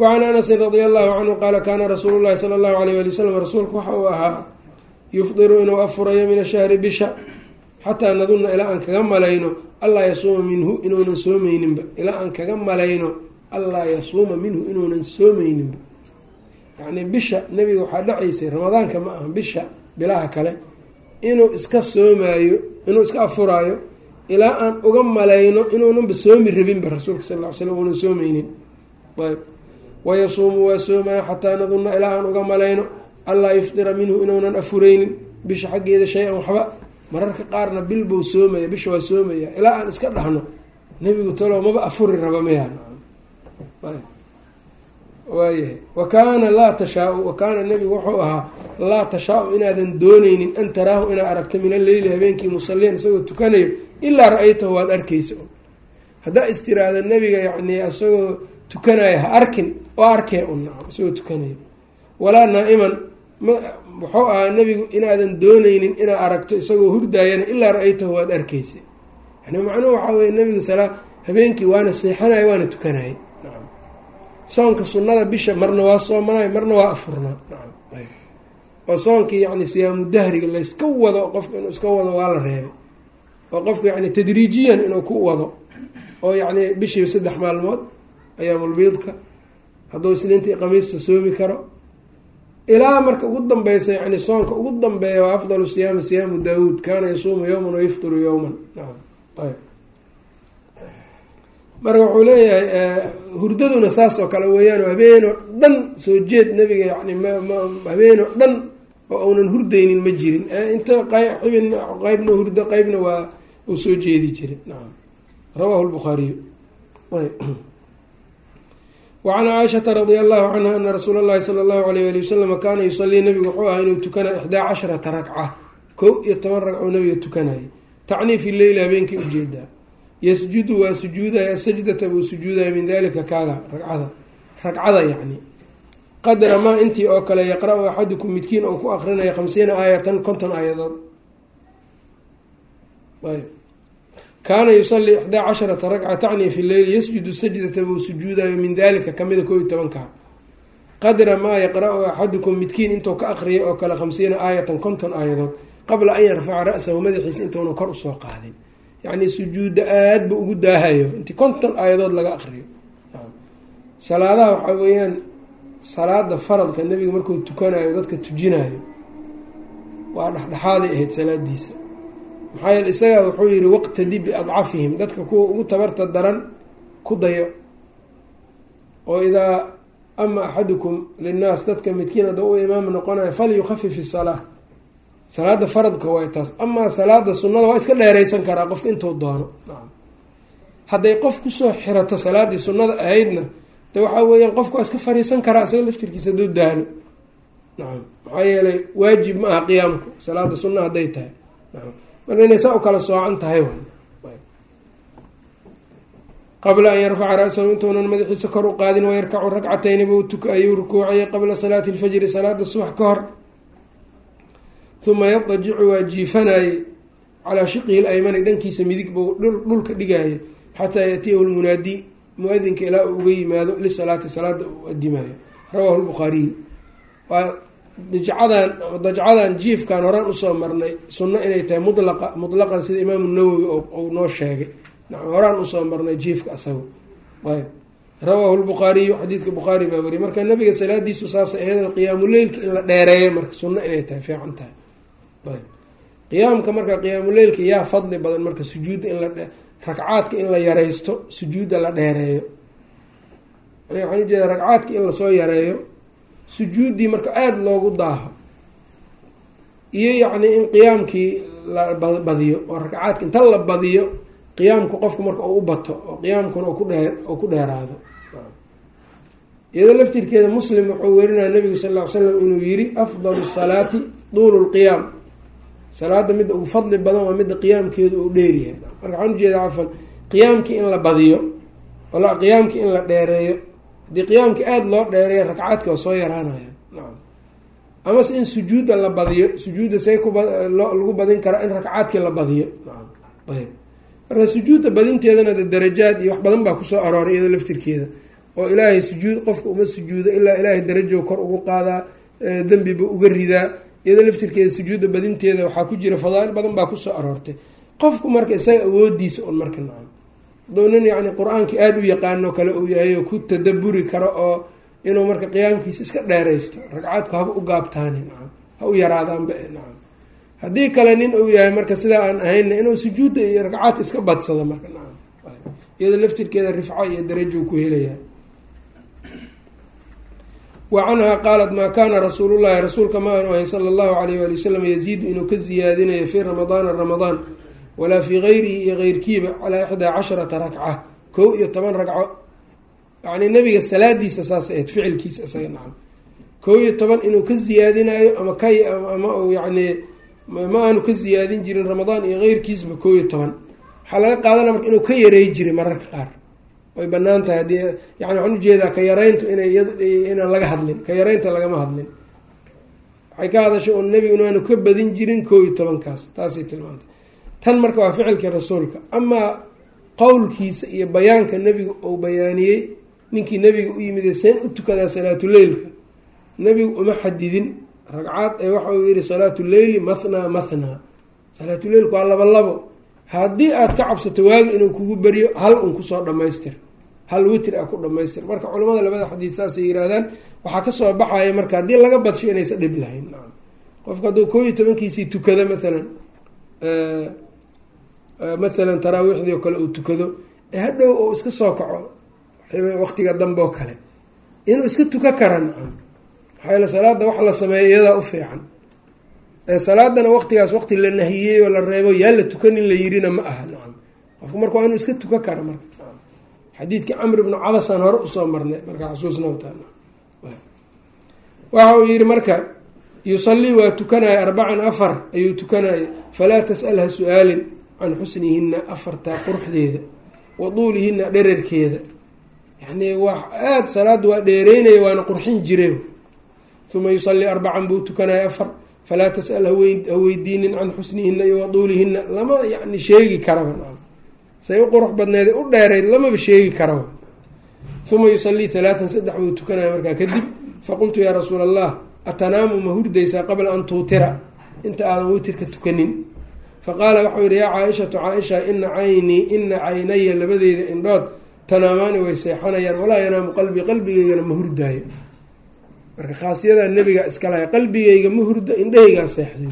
wacan anasin radia allahu canhu qaala kaana rasuulu llahi sala allahu alayh wali wasalam rasuulku waxa uu ahaa yufdiru inuu afurayo min ashahri bisha xataa nadunna ilaa aan kaga malayno allaa yasuuma minhu inuunan soomeyninba ilaa aan kaga malayno allaa yasuuma minhu inuunan soomeyninba yacni bisha nebiga waxaa dhacaysay ramadaanka ma aha bisha bilaha kale inuu iska soomaayo inuu iska afuraayo ilaa aan uga malayno inuunanba soomi rabinba rasuulka sal ly slam uunan soomeynin ayb wayasuumu waa soomaya xataa nadunna ilaa aan uga malayno allaa yufdira minhu inuunan afureynin bisha xaggeeda shay-an waxba. Mararka qaarna bil buu soomaya bisha waa soomaya. Ilaa aan iska dhahno nebigu talo maba afuri raba maya waayahay wa kaana laa tashaa-u wa kaana nebigu wuxuu ahaa laa tashaa-u inaadan dooneynin an taraahu inaad aragto min alleyli habeenkii musalliyan isagoo tukanayo ilaa ra'aytahu waad arkaysa haddaa istiraahda nebiga yacni isagoo tukanaya ha arkin oo arkee un isagoo tukanayo. Walaa naa-iman wuxuu ahaa nebigu inaadan dooneynin inaad aragto isagoo hurdaayana ilaa ra'aytahu waad arkaysa yani macnuhu waxaa weye nebigu salaa habeenkii waana seexanaya waana tukanaya soonka sunnada bisha marna waa soomanay marna waa afurnaa oo soonkii yani siyaamu dahriga layska wado qofka inuu iska wado waa la reebay. Oo qofka yani tadriijiyan inuu ku wado. Oo yacni bishiiba saddex maalmood ayaamulbiidka hadduu isniinta i qamiista soomi karo ilaa marka ugu dambeysa yani soonka ugu dambeeya waa afdalu siyaami siyaamu daawuud kaana yasuumu yowman wayuftiru yowman ayb marka wuxuu leeyahay hurdaduna saas oo kale weeyaan habeenoo dhan soo jeed nabiga yani habeenoo dhan oo uunan hurdaynin ma jirin. Inta qxibin qeybna hurdo qeybna waa uu soo jeedi jiray nacam rawahu lbukhaariyu wacan caaishata radia allahu canha ana rasuula allahi sala allahu alayh ali wasalama kaana yusalii nabigu wuxuu ahaa inuu tukanaya ixdaa casharata ragca kow iyo toban ragcuu nabiga tukanayay tacnii fi leyli habeenkii u jeedaa yasjudu waa sujuudaya sajdata buu sujuudaya min dalika kaaga ragcada ragcada yacni qadra maa intii oo kale yaqra-u axadukum midkiin oo ku aqrinaya khamsiina aayatan konton aayadood kaana yusalii ixdaa casharata ragca tacnii fi leyli yasjudu sajdata buu sujuudayo min dalika kamida koob iyo tobankaa qadra maa yaqra-u axadukum midkiin intuu ka aqriyay oo kale khamsiina aayatan konton aayadood qabla an yarfaca ra-sahu madaxiisa intuuna kor u soo qaadin. Yacni sujuudda aada ba ugu daahayo. Intii konton aayadood laga aqriyo salaadaha waxaa weeyaan salaada faradka nebiga markuu tukanayo dadka tujinayo waa dhexdhexaaday ahayd salaadiisa maxaa yeele isagaa wuxuu yihi waqtadi biadcafihim. Dadka kuwa ugu tabarta daran ku dayo. Oo idaa ama axadukum linnaas dadka midkiin hadda u imaam noqonayo falyukhafif isalaa salaada faradka way taas. Amaa salaada sunnada waa iska dheereysan karaa qofka intuu doono. Hadday qof ku soo xirato salaadii sunnada ahaydna de waxaa weeyaan qofka waa iska fariisan karaa isaga laftirkiisa haduu daalo nacam maxaa yeelay waajib ma aha qiyaamku. Salaada sunna hadday tahay. Nacam marka inay saa u kala soocan tahay qabla an yarfaca ra-sahu intuunan madaxiisa kor u qaadin wayarkacu tuka ayuu rukuucayay qabla salaati lfajri salaada subax ka hor. Uma yadajicu waa jiifanaaye calaa shiqihi laymani dhankiisa midig buu dhulka dhigaaye xataa yaatiyahu lmunaadi mu'adinka ilaa uu uga yimaado lisalaati salaada uu adimaayo. Rawahu lbukhaariyu waa dajcadan dajcadan jiifkan horaan u soo marnay sunno inay tahay mulaqa mutlaqan sida imaamu nawowi uu noo sheegay. Nacam horaan u soo marnay jiifka asaga ayb rawaahu lbukhaariyu xadiidka bukhaari baa wariyay marka nabiga salaadiisu saasa iyadoo qiyaamuleylka in la dheereeyo marka sunno inay tahay fiican tahay. Ayb qiyaamka marka qiyaamuleylka yaa fadli badan marka sujuudda in la ragcaadka in la yareysto sujuudda la dheereeyo. Waxaan ujeeda ragcaadka in la soo yareeyo sujuuddii marka aada loogu daaho. Iyo yacni in qiyaamkii la badiyo oo ragcaadka inta la badiyo qiyaamku qofku marka uu u bato oo qiyaamkuna kudhee uu ku dheeraado. Iyadoo laftirkeeda muslim wuxuu werinaya nabigu sal ll ly slam inuu yiri afdalu salaati duulu lqiyaam salaada midda ugu fadli badan waa midda qiyaamkeedu uu dheeryahay marka waxaan ujeeda cafan qiyaamkii in la badiyo qiyaamkii in la dheereeyo haddii qiyaamkii aada loo dheereeyo ragcaadki waa soo yaraanaya. Nacam amase in sujuudda la badiyo sujuudda say kubalagu badin karaa in ragcaadkii la badiyo. Nacam ayb marka sujuudda badinteedana de darajaad iyo wax badan baa ku soo arooray iyadoo laftirkeeda. Oo ilaahay sujuud qofka uma sujuudo ilaa ilaahay darajo kor ugu qaadaa dembiba uga ridaa. Iyadoo laftirkeeda sujuudda badinteeda waxaa ku jira fadaail badan baa ku soo aroortay. Qofku marka isaga awoodiisa un marka nacam haduu nin yacni qur'aankii aada u yaqaano kale uu yahay oo ku tadaburi karo oo inuu marka qiyaamkiisa iska dheeraysto ragcaadku haba u gaabtaani nacam. Ha u yaraadaanba nacam. Haddii kale nin uu yahay marka sidaa aan ahayna inuu sujuudda iyo ragcaadka iska badsado marka nacam. Iyadoo laftirkeeda rifco iyo darajo ku helayaa. Wa canhaa qaalat maa kaana rasuulullahi rasuulka ma aanu ahayn sala allahu alayh waali wasalam yaziidu inuu ka ziyaadinayo fii ramadaana ramadaan walaa fii gayrihi iyo keyrkiiba calaa ixdaa casharata ragca kow iyo toban ragco yacni nabiga salaadiisa saas ahayd ficilkiisa isaga nacam. Kow iyo toban inuu ka ziyaadinayo ama ka ama uu yacni ma aanu ka ziyaadin jirin ramadaan iyo keyrkiisba kow iyo toban. Waxaa laga qaadanaya marka inuu ka yareey jiray mararka qaar. Way bannaan tahay haddii yani waxaan u jeedaa ka yareyntu inay inaan laga hadlin ka yareynta lagama hadlin. Waxay ka hadashay un nebigu inaanu ka badin jirin koo iyo tobankaas taasay tilmaantay tan marka waa ficilkii rasuulka. Amaa qowlkiisa iyo bayaanka nebiga uu bayaaniyey ninkii nebiga u yimid seen u tukadaa salaatuleylka nebigu uma xadidin. Ragcaad ee waxa uu yihi salaatu leyli mathnaa mathnaa salaatuleylku waa labo labo haddii aad ka cabsato waagi inuu kugu beriyo hal un ku soo dhamaystir hal witr a ku dhamaystir marka culamada labada xadiid saasay yihaahdaan waxaa ka soo baxaya marka haddii laga badsho inaysa dhib lahayn. Qofka hadduu koo iyo tobankiisii tukado maalan maalan taraawiixdii oo kale uu tukado hadhow oo iska soo kaco waqtiga dambe kale. Inuu iska tuka kara nacam maxaa yaele salaada wax la sameeyo iyadaa u fiican. Salaadana waqtigaas waqti la nahiyey oo la reebo yaa la tukanin la yirina ma aha nacam. Qofku marka waa inuu iska tuka kara marka. Xadiidkii camr ibnu cabasaan hore u soo marnay marka xusuusnawta waxa uu yihi marka yusallii waa tukanaya arbacan afar ayuu tukanaya falaa tas'al ha su'aalin can xusnihina afartaa quruxdeeda wa duulihina dherarkeeda yani waa aada salaada waa dheereynaya waana qurxin jire uma yusallii arbacan buu tukanaya afar. Falaa tasal ha weydiinin can xusnihina iyo waduulihina lama yani sheegi karaba. Say u qurux badneed u dheereyd lamaba sheegi karaba. Uma yusalii halaatan saddex buu tukanaya markaa kadib. Faqultu yaa rasuula allah atanaamu ma hurdaysaa qabla an tuutira? Inta aadan witirka tukanin faqaala waxau yihi yaa caaishatu caaisha ina caynii ina caynaya labadeyda indhood tanaamaani way seexanayaan walaa yanaamu qalbii qalbigeygana ma hurdaayo. Marka khaasiyadaa nebiga iskalahay qalbigeyga ma hurda indhahaygaa seexdo.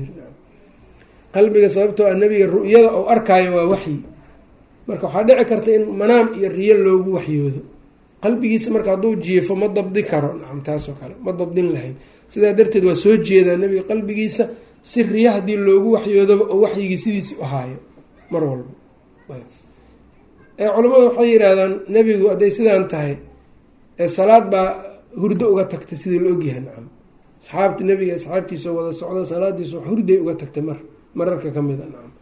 Qalbiga sababtoo ah nebiga ru'yada ou arkaayo waa waxyi. Marka waxaa dhici karta in manaam iyo riyo loogu waxyoodo. Qalbigiisa marka hadduu jiifo ma dabdi karo. Nacam taasoo kale ma dabdin lahayn. Sidaa darteed waa soo jeedaa nebiga qalbigiisa si riyo haddii loogu waxyoodaba oo waxyigii sidiisi ahaayo mar walba. Ee culimmadu waxay yidhaahdaan nebigu hadday sidaan tahay salaad baa hurdo uga tagtay sidii la ogyahay nacam. Asxaabta nebiga asxaabtiisa wada socda salaadiisa wax hurday uga tagtay mar mararka ka mid a nacam.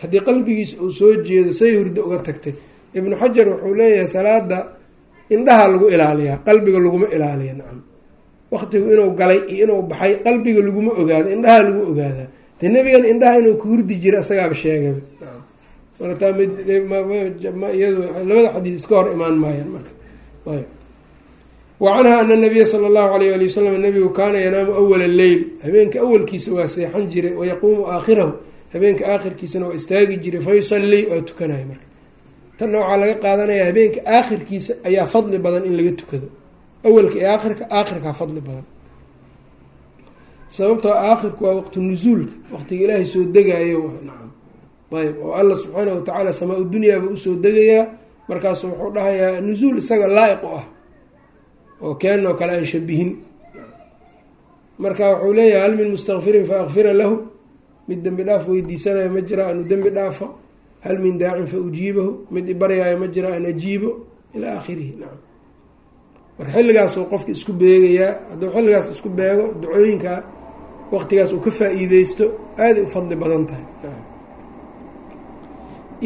Haddii qalbigiisa uu soo jeedo say hurdo uga tagtay. Ibnu xajar wuxuu leeyahay salaada indhaha lagu ilaaliyaa qalbiga laguma ilaaliya nacam waqtigu inuu galay iyo inuu baxay qalbiga laguma ogaado indhaha lagu ogaadaa de nebigan indhaha inuu ka hurdi jira isagaaba sheegay. Martaa iyadu labada xadiis iska hor imaan maayaan marka. Ayb ana nabiya sala allahu alayh ali wasalam nabigu kaana yanaamu awala leyl habeenka awalkiisa waa seexan jiray wayaquumu aakhirahu. Habeenka aakhirkiisana waa istaagi jiray fayusallii waa tukanaya marka. Tanna waxaa laga qaadanaya habeenka aakhirkiisa ayaa fadli badan in laga tukado awalka iyo aakhirka aakhirkaa fadli badan. Sababtoo aakhirku waa waqtu nusuulka waqtiga ilaahay soo degaayo nacam. Ayb oo alla subxaana watacaala samaa-u dunyaaba u soo degayaa. Markaasu wuxuu dhahayaa nusuul isaga laa-iq u ah oo keenoo kale aan shabihin marka wuxuu leeyahay hal min mustakfirin fa akfira lahu. Mid dembi dhaaf weydiisanayo ma jira anu dembi dhaafo. Hal min daacin fa ujiibahu. Mid ibaryaayo ma jira an ajiibo. Ilaa aakhirihi nacam marka xilligaasuu qofka isku beegayaa hadduu xilligaas isku beego ducooyinka waqtigaas uu ka faa-iideysto aaday u fadli badan tahay.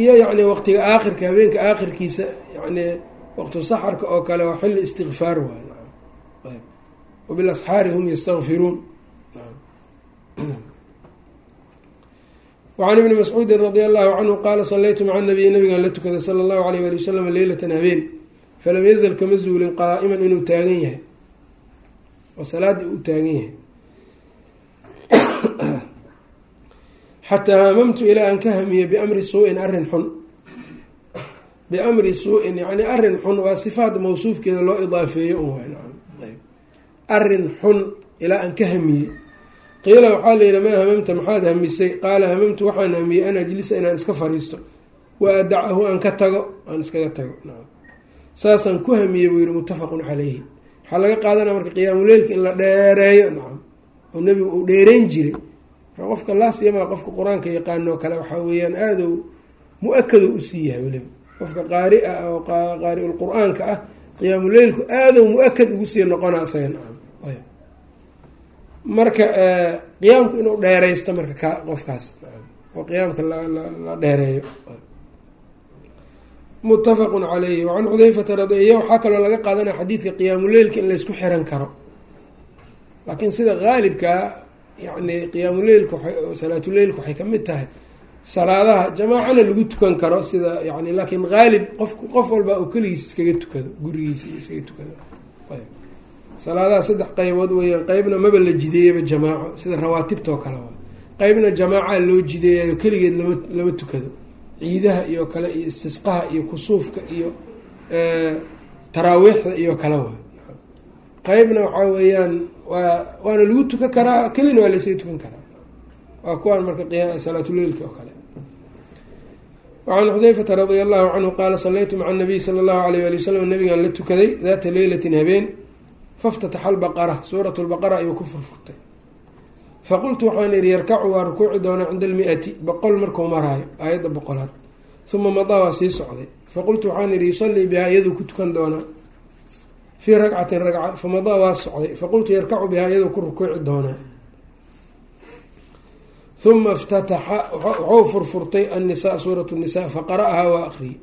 Iyo yacni waqtiga aakhirka habeenka aakhirkiisa yani waqtu saxarka oo kale waa xilli istikfaar waay. Wabilasxaari hum yastakfiruun wacan ibni mascuudin radia allahu canhu qaala salaytu maca nabiyi nabigan la tukaday sala allahu alayh ali wasalam leylatan habeen falam yazal kama zuulin qaa'iman inuu taagan yahay oo salaaddii uu taagan yahay xataa hamamtu ilaa aan ka hamiye biamri suu-in arrin xun biamri suu-in yani arrin xun waa sifaat mawsuufkeeda loo idaafeeyo un arrin xun ilaa aan ka hamiyey qiila waxaa la yidhi maa hamamta maxaad hamisay qaala hamamtu waxaan hamiyey an ajlisa inaan iska fariisto wa adacahu aan ka tago aan iskaga tago saasaan ku hamiyey buu yihi muttafaqun caleyhi waxaa laga qaadanaya marka qiyaamuleylka in la dheereeyo nacam oo nebigu uu dheereyn jiray. Qofka laasyamaa qofka qur'aanka yaqaanoo kale waxaa weeyaan aada mu'akado u sii yahay weliba. Qofka qaari ah oo qaari-ul qur'aanka ah qiyaamuleylku aadou mu'akad ugu sii noqona isaga nacam. Ayb marka qiyaamku inuu dheereysto marka ka qofkaas oo qiyaamka la dheereeyo muttafaqun caleyhi wacan xudayfata radiya waxaa kaloo laga qaadanaya xadiidka qiyaamuleylka in laysku xiran karo. Laakiin sida haalibkaa yacni qiyaamuleylka salaatuleylka waxay ka mid tahay salaadaha jamaacana lagu tukan karo sida yani laakiin haalib qof qof walba oo keligiis iskaga tukado gurigiisa iyo iskaga tukado. Salaadaha saddex qeybood weeyaan qeybna maba la jideeyaba jamaaco sida rawaatibtao kale. Qeybna jamaaca loo jideeyayo keligeed lama lama tukado ciidaha iyo kale iyo istisqaha iyo kusuufka iyo taraawiixda iyo kale wa qeybna waxaa weeyaan waa waana lagu tukan karaa kelina waa laysaga tukan karaa. Waa kuwaan marka salaatuleylka oo kale. Wacan xudayfata radia allahu canhu qaala salaytu maca nabiy sala allahu alayh ali wasalam nabigaan la tukaday daata leylatin habeen faftataxa albaqara suurat lbaqara ayuu ku furfurtay faqultu waxaan ihi yarkacu waa rukuuci doonaa cinda almi-ati boqol markuu maraayo aayadda boqolaad uma madaa waa sii socday faqultu waxaan ihi yusallii bihaa iyaduu ku tukan doonaa fii ragcatin ragca famadaa waa socday faqultu yarkacu bihaa iyadoo ku rukuuci doonaa uma iftataxa waxuu furfurtay annisaa suurat nisa faqara-ahaa waa aqriyey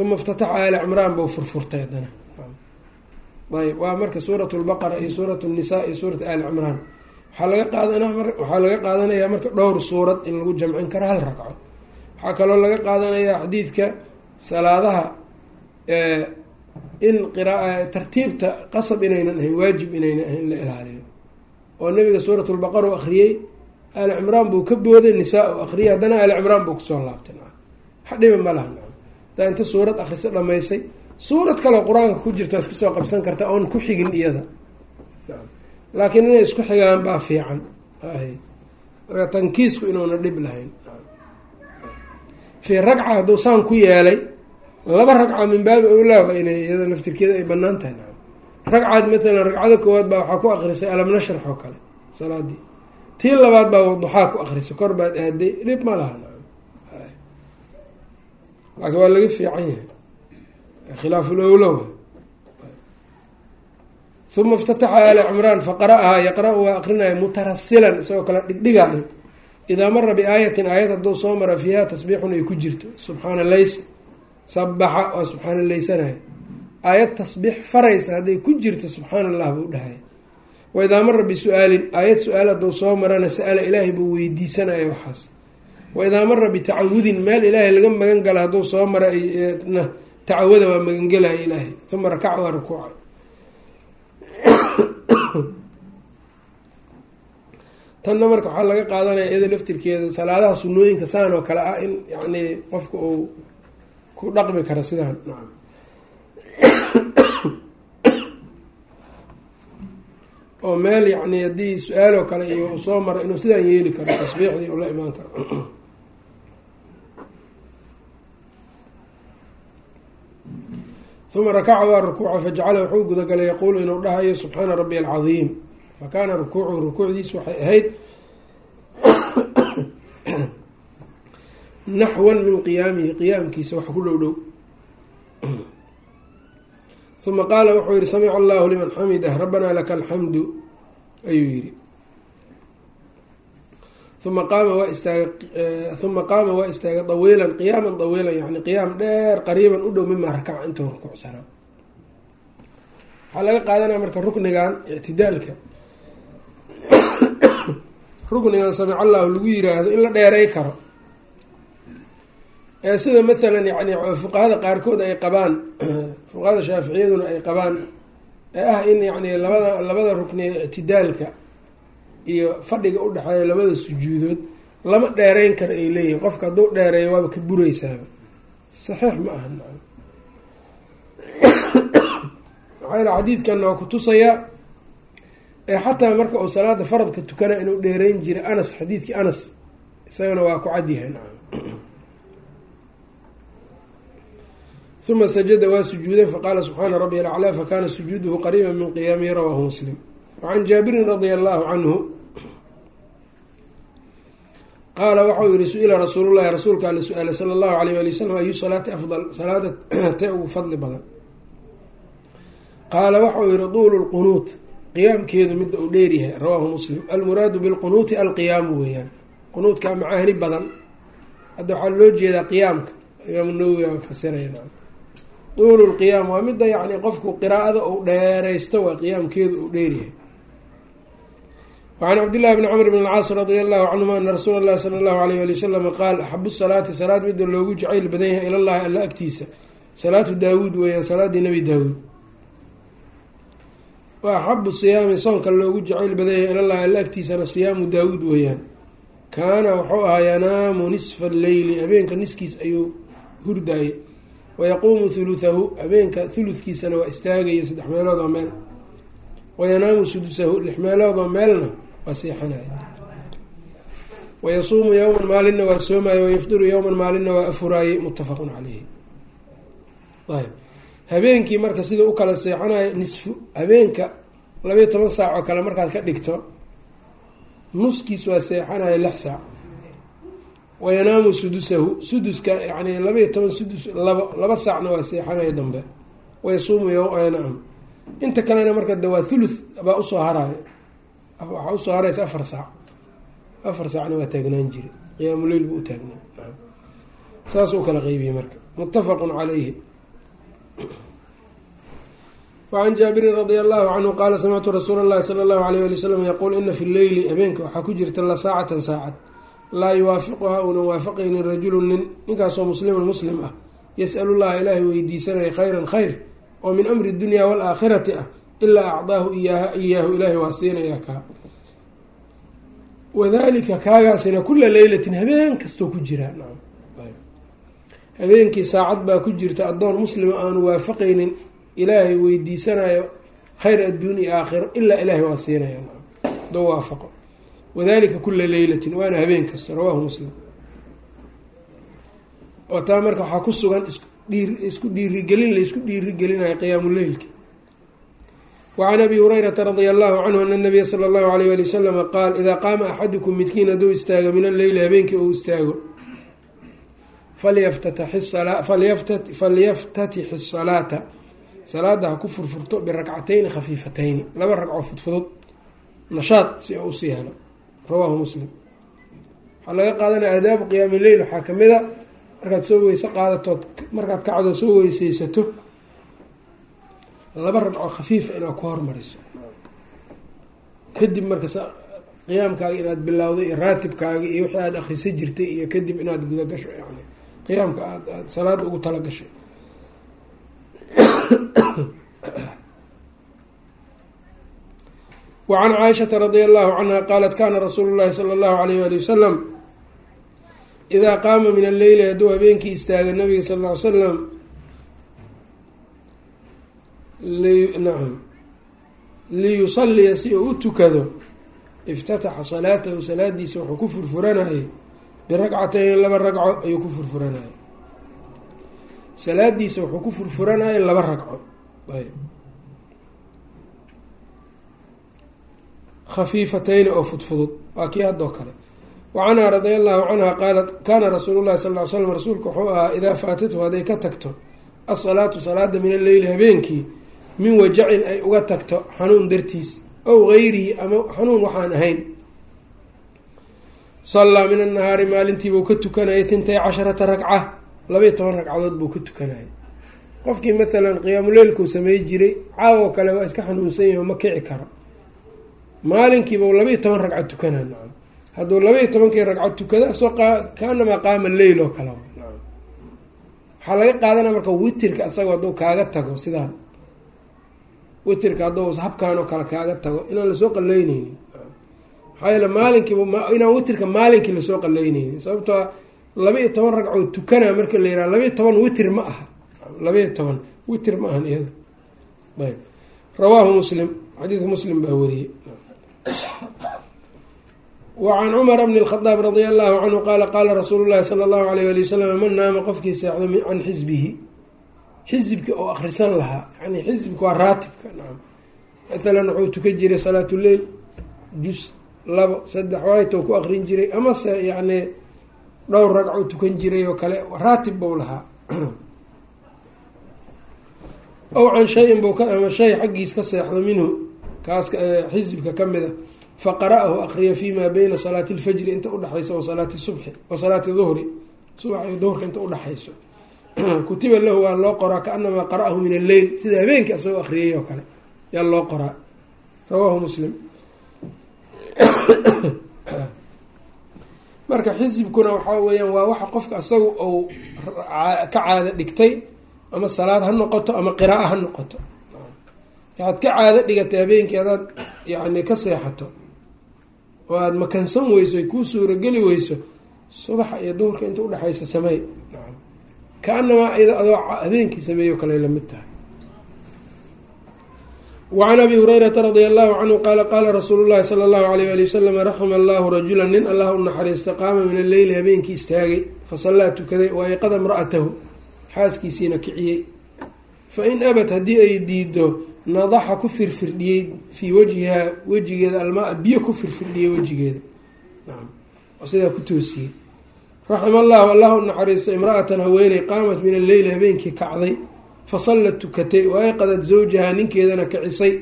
uma iftataxa aali cimraan buu furfurtay haddana ayb waa marka suurat lbaqara iyo suurat nnisaa iyo suurat aali cimraan waxaa laga qaadana waxaa laga qaadanayaa marka dhowr suurad in lagu jamcin karo hal ragco. Waxaa kaloo laga qaadanayaa xadiidka salaadaha in qraa tartiibta qasab inaynan ahayn waajib inaynan ahayn la ilaaliyo. Oo nabiga suurat lbaqara u akriyey aali cimraan buu ka booday nisaa u akriyay haddana aali cimraan buu ku soo laabtay nacam. Hadhiba ma laha hadaa inta suurad akriso dhamaysay suurad kaleo qur'aanka ku jirto iska soo qabsan karta oon ku xigin iyada laakiin inay isku xigaan baa fiican. Marka tankiisku inuuna dhib lahayn. Fii ragca hadduu saan ku yeelay laba ragca min baabi owlaa inay iyada naftirkeeda ay bannaan tahay. Nacam ragcaad matalan ragcada koowaad baa waxaa ku akrisay alam nashrax oo kale salaadii. Tii labaad baa duxaa ku akrisay kor baad aaday dhib ma laha. Nacam laakiin waa laga fiican yahay. Khilaaful owlow uma iftataxa aala cimraan faqara'ahaa yaqra-u waa aqrinaya mutarasilan isagoo kale dhigdhigayo idaa mara biaayatin aayad hadduu soo mara fiiha tasbiixun ay ku jirto subxaana lays sabaxa waa subxaana laysanaya aayad tasbiix faraysa hadday ku jirto subxaana allah buu dhahaya waidaa mara bisu-aalin aayad su'aal hadduu soo marana sa-ala ilaahay buu weydiisanaya waxaas waidaa mara bitacawudin meel ilaahay laga magan gala hadduu soo mara tacawada waa magangelaya ilaahay uma rakaca waa rukuuca tanna marka waxaa laga qaadanaya iyada laftirkeeda salaadaha sunooyinka saan oo kale ah in yani qofka uu ku dhaqmi karo sidaan nacam. oo meel yani haddii su'aaloo kale iyo uu soo maro inuu sidaan yeeli karo tasbiixdii uu la imaan karo. Uma rakaca waa rukuuca fajacala wuxuu gudagalay yaquulu inuu dhahayo subxaana rabbiy alcadiim fakaana rukuucuhu rukuucdiisu waxay ahayd naxwan min qiyaamihi qiyaamkiisa wax ku dhow dhow. Uma qaala wuxuu yihi samica allahu liman xamidah rabbanaa laka alxamdu ayuu yihi uma qaama waa istaaga uma qaama waa istaagay dawiilan qiyaaman dawiilan yani qiyaam dheer qariiban u dhow mima rakaca intuu rukuucsanaa waxaa laga qaadanaya marka ruknigan ictidaalka ruknigan samic allahu lagu yiraahdo in la dheeray karo. Ee sida mathalan yani fuqahada qaarkood ay qabaan fuqahada shaaficiyaduna ay qabaan ee ah in yani labada labada rukni ee ictidaalka iyo fadhiga udhexeeya labada sujuudood lama dheereyn karo ay leeyihiin qofka hadduu dheereeyo waaba ka buraysaaba saxiix ma aha maxaa yale xadiidkanna waa kutusayaa ee xataa marka uu salaada faradka tukana inuu dheereyn jiray anas xadiidkii anas isagana waa ku cadyahay nacam uma sajada waa sujuuday faqaala subxaana rabbi alaclaa fakana sujuuduhu qariiba min qiyaamihi rawaahu muslim. Wacan jaabirin radia allahu canhu qaala waxau yihi su'ila rasuulullahi rasuulka ala su'aalay sala allahu alayh ali wasalam ayu salaati afdal salaada tee ugu fadli badan? Qaala waxau yihi duulu lqunuut qiyaamkeedu midda uu dheeryahay rawaahu muslim. Almuraadu bilqunuuti alqiyaamu weeyaan. Qunuudka macaani badan. Hadda waxaa loo jeedaa qiyaamka. Imaamu nawowi aa fasiraya duulu lqiyaam waa midda yacni qofku qiraa'ada uu dheeraysto waa qiyaamkeedu uu dheeryahay wacan cabdillahi bni camr bn alcaas radia allahu canhuma ana rasuula allahi sala allahu alayh ali wasalam qaal axabu salaati salaad midda loogu jacayl badan yahay ilallahi alla agtiisa. Salaatu daawuud weeyaan salaadii nebi daawuud wa axabu siyaami soonka loogu jacayl badan yahay ilallahi alla agtiisana siyaamu daawuud weeyaan. Kaana wuxuu ahaa yanaamu nisfa alleyli habeenka niskiis ayuu hurdaayay. Wayaquumu thuluthahu habeenka thuludkiisana waa istaagaya saddex meelood oo meel. Wayanaamu sudusahu lix meelood oo meelna waa seexanaya. Wayasuumu yowman maalinna waa soomaaye wayafdiru yowman maalinna waa afuraayey muttafaqun caleyhi ayb habeenkii marka sidau u kala seexanayo nisfu habeenka labayo toban saac oo kale markaad ka dhigto nuskiis waa seexanayo lix saac. Wayanaamu sudusahu suduska yani labaiyo toban sudus labo laba saacna waa seexanayo dambe. Wayasuumu nacam. Inta kalena marka de waa thuluth baa u soo haraayo. Waxaa u soo haraysa afar saac. Afar saacna waa taagnaan jire qiyaamuleil buu u taagnaa. U kala qeybiyey marka. Muttafaqun caleyhi wacan jaabirin radia allahu canhu qaala samictu rasuula llahi sala allahu alayh ali wasalam yaquul ina fi lleyli habeenka waxaa ku jirta la saacatan saacad laa yuwaafiquha uunan waafaqaynin rajulun nin ninkaasoo musliman muslim ah yas-alu llaha ilaahay weydiisanaya khayran khayr oo min amri dunya waalaakhirati ah ilaa acdaahu iyaaha iyaahu ilaahay waa siinayaa kaa wadalika kaagaasina kula leylatin habeen kastoo ku jiraa habeenkii saacad baa ku jirta addoon muslima aanu waafaqaynin ilaahay weydiisanayo khayr adduun iyo aakhiro ilaa ilaahay waa siinaya nacam doo waafaqo. Wadalika kula leylatin waana habeen kasta rawaahu muslim. Oo taa marka waxaa ku sugan isku dhiirigelin la isku dhiirigelinayo qiyaamu leylki wacan abi hurayrata radia allahu canhu ana nabiya sala allahu alayh ali wasalama qaal idaa qaama axadukum midkiin hadduu istaago min alleyli habeenkii uu istaago falyaftatix asalaata salaada ha ku furfurto birakcatayni khafiifatayni laba ragco fudfudud nashaad si oo u sii helo rawaahu muslim waxaa laga qaadanaya aadaabu qiyaami leyl waxaa ka mid a markaad soo weyse qaadatood markaad kacdo soo weyseysato laba ragco khafiifa inaad ku hormariso kadib marka qiyaamkaaga inaad bilowdo iyo raatibkaaga iyo wixii aada akrisa jirtay iyo kadib inaad gudagasho yani qiyaamka aad aad salaada ugu talagashay wacan caaishata radia allahu canha qaalat kana rasuulu llahi sala allahu alayh wali wasalam idaa qaama min alleyli hadduu habeenkii istaaga nabiga sal ll ly salam nacam liyusaliya si uu u tukado iftataxa salaatahu salaadiisa wuxuu ku furfuranayay biragcatayni laba ragco ayuu ku furfuranayay salaadiisa wuxuu ku furfuranayay laba ragco ayb. Khafiifatayni oo fudfudud. Waa kii haddoo kale. Wa canhaa radia allahu canha qaalat kaana rasuulu llahi sal ly slam rasuulku wuxuu ahaa idaa faatathu hadday ka tagto asalaatu salaada min alleyli habeenkii min wajacin ay uga tagto xanuun dartiis ow gayrihi ama xanuun waxaan ahayn sallaa min annahaari maalintiibuu ka tukanayay hintay casharata ragca labaiy toban ragcadood buu ka tukanayay. Qofkii mathalan qiyaamuleylkuu samey jiray caawo kale waa iska xanuunsan yahi ma kici karo. Maalinkiiba labaiy toban ragca tukanaa nacam hadduu labaiy tobankii ragco tukada asoo kaanamaa qaama leyl oo kale waxaa laga qaadanaya marka witirka isagoo hadduu kaaga tago sidaan. Witirka hadduu habkaan oo kale kaaga tago inaan la soo qaleyneynin maxaa yeele maalinkiiba inaan witirka maalinkii la soo qaleyneynin sababtoo laba-iyo toban ragcood tukanaa marka la yiraha laba-iyo toban witir ma aha. Laba-iyo toban witir ma ahan iyada ayb. Rawaahu muslim xadiidka muslim baa wariyey. Wacan cumara bni lkhadaab radia allahu canhu qaala qaala rasuulu llahi sala allahu alayh ali wasalam man naama qofkii seexdo can xisbihi. Xisibka oo akrisan lahaa yani xisibka waa raatibka nacam mathalan wuxuu tukan jiray salaatuleil jus labo saddex waaytou ku akrin jiray amase yacni dhowr ragcou tukan jiray oo kale raatib buu lahaa. Ow can shayin buu ka ama shay xaggiis ka seexdo minhu kaas xisibka ka mid a faqara-ahu akriya fi beyna salaati lfajri inta udhexayso wa salaati subxi wa salaati duhri subax iyo duhurka inta udhexayso kutiba lahu waa loo qoraa kaanamaa qara-ahu min alleyl sida habeenkii asagoo akriyay oo kale yaa loo qoraa. Rawaahu muslim marka xisibkuna waxaa weeyaan waa waxa qofka asaga ou ka caado dhigtay ama salaad ha noqoto ama qira'a ha noqoto. Waxaad ka caado dhigatay habeenkii hadaad yani ka seexato oo aada makansan weyso ay kuu suurageli weyso subaxa iyo duhurka inta udhexaysa sameey kaanamaa iyada adoo habeenkii sameeyo kale la mid tahay wacan abi hurayrata radia allahu canhu qaala qaala rasuulu llahi sala allahu alayh ali wasalam raxima allahu rajula nin allah u naxariista qaama min alleyli habeenkii istaagay fasallaa tukaday wa ayqada imra'atahu xaaskiisiina kiciyey fa in abad haddii ay diido nadaxa ku firfirdhiyey fii wajhihaa wejigeeda almaa biyo ku firfirdhiyey wejigeeda sidaa ku toosiyey raxima allahu allah u naxariisto imra-atan haweeney qaamat min alleyli habeenkii kacday fasallat tukatay wa ayqadat zawjahaa ninkeedana kicisay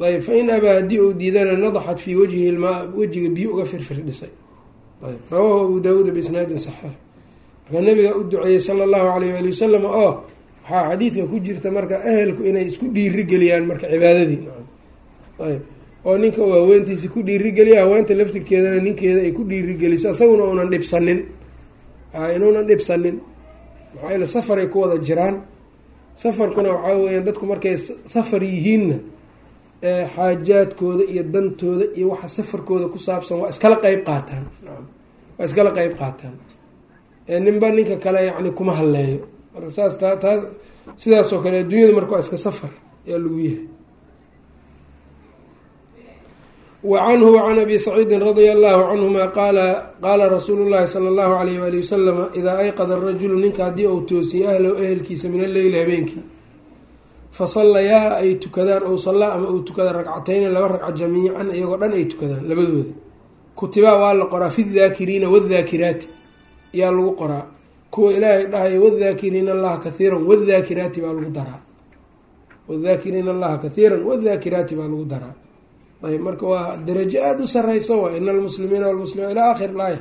ayb fa in abaa haddii uu diidana nadaxat fii wajhihi ilmaa wejiga biyo uga firfirdhisay. Ayb rawaahu abu daawuuda biisnaadin saxiix. Marka nabiga u duceeyey sala allahu alayh waali wasalam oo waxaa xadiidka ku jirta marka ehelku inay isku dhiirigeliyaan marka cibaadadii. Ayb oo ninka uu haweentiisi ku dhiirigeliya haweenta laftirkeedana ninkeeda ay ku dhiirigeliso isaguna uunan dhibsanin. Inuunan dhibsanin. Maxaa yeele safaray ku wada jiraan safarkuna waxaa weyaan dadku markay safar yihiinna xaajaadkooda iyo dantooda iyo waxa safarkooda ku saabsan waa iskala qeyb qaataan. Waa iskala qeyb qaataan. Ninba ninka kale yani kuma hadleeyo marka saas taa taa sidaasoo kale adduunyada marka waa iska safar ayaa lagu yahay wa canhu wacan abi saciidin radia allahu canhuma qaala qaala rasuulu llahi sala allahu alayh waali wasalama idaa ayqada arajulu ninka haddii uu toosiyey ahlow ehelkiisa min alleyli habeenkii fasallayaa ay tukadaan ow sallaa ama uu tukada ragcatayni laba ragca jamiican iyagoo dhan ay tukadaan labadooda kutibaa waa la qoraa fi daakiriina wadaakiraati ayaa lagu qoraa kuwa ilaahay dhahaya wadaakiriina allaha kathiiran wadaakiraati baa lagu daraa wadaakiriina allaha kathiira wadaakiraati baa lagu daraa ayb marka waa darajo aada u sareysa waa ina almuslimiina walmuslimiin ilaa akhir laaya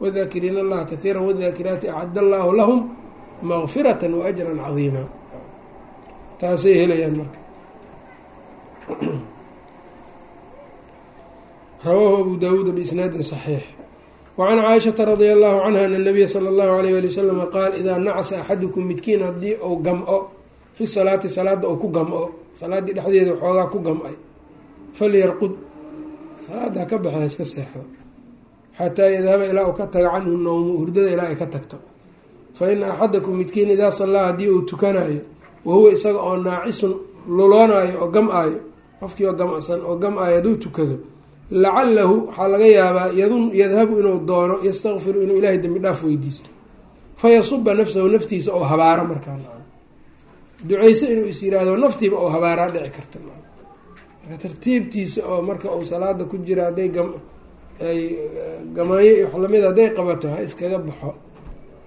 wadaakiriina allaha kathiira wadaakiraati acad allahu lahum maqfirata waajran cadiima taasay helayaan marka rawaahu abu daawuuda biisnaadin saxiix wacan caaishata radia allahu canha ana nabiya sala allahu alayh wali wasalam qaal idaa nacasa axadukum midkiin haddii uu gam-o fi salaati salaada uu ku gam-o dhexdeeda waxoogaa ku gam-ay falyarqud salaada ka baxa ha iska seexdo xataa yadhaba ilaa uu ka tago canhu nowmu hurdada ilaa ay ka tagto. Fa ina axadakum midkiin idaa sallaa haddii uu tukanayo wahuwa isaga oo naacisun luloonaayo oo gam-aayo qofkii oo gam-san oo gam-aayo hadduu tukado lacalahu waxaa laga yaabaa yadhabu inuu doono yastakfiru inuu ilaahay dembi dhaaf weydiisto. Fayasuba nafsahu naftiisa oo habaaro markaa. Duceyso inuu is yiraahdo naftiiba oo habaaraa dhici karta tartiibtiisa oo marka uu salaada ku jira hadday ay gamaayo iyo wax la mid hadday qabato ha iskaga baxo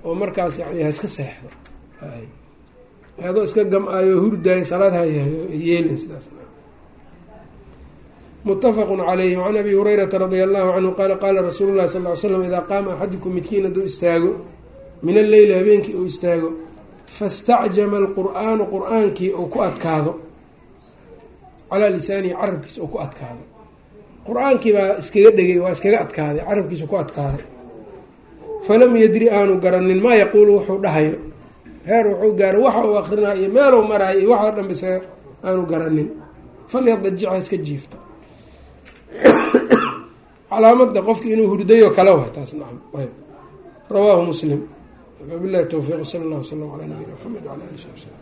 oo markaas yani ha iska seexdo. Adoo iska gam-aayo hurdaayo salaad ha yeelin sidaas. Mutafaqu calayhi wacan abi hurayrata radia allahu canhu qaala qaala rasuulu llahi sal ly slam idaa qaama axadukum midkiin hadduu istaago min alleyli habeenkii uu istaago fastacjama alqur-aanu qur'aankii uu ku adkaado calaa lisaanihi carabkiisa uu ku adkaado qur'aankii baa iskaga dhegay waa iskaga adkaaday carabkiisa ku adkaaday. Falam yadri aanu garanin maa yaquulu wuxuu dhahayo. Heer wuxuu gaaro waxa uu akrinaa iyo meeluu maraayo iyo waxoo dhanba isaga aanu garanin. Falyadajicha iska jiifta. Calaamada qofki inuu hurdayo kale wa taas nacam rawaahu muslim. Wabilahi towfiiq sala allah wslam calaa nabiyina mxamed wala ali sabi slm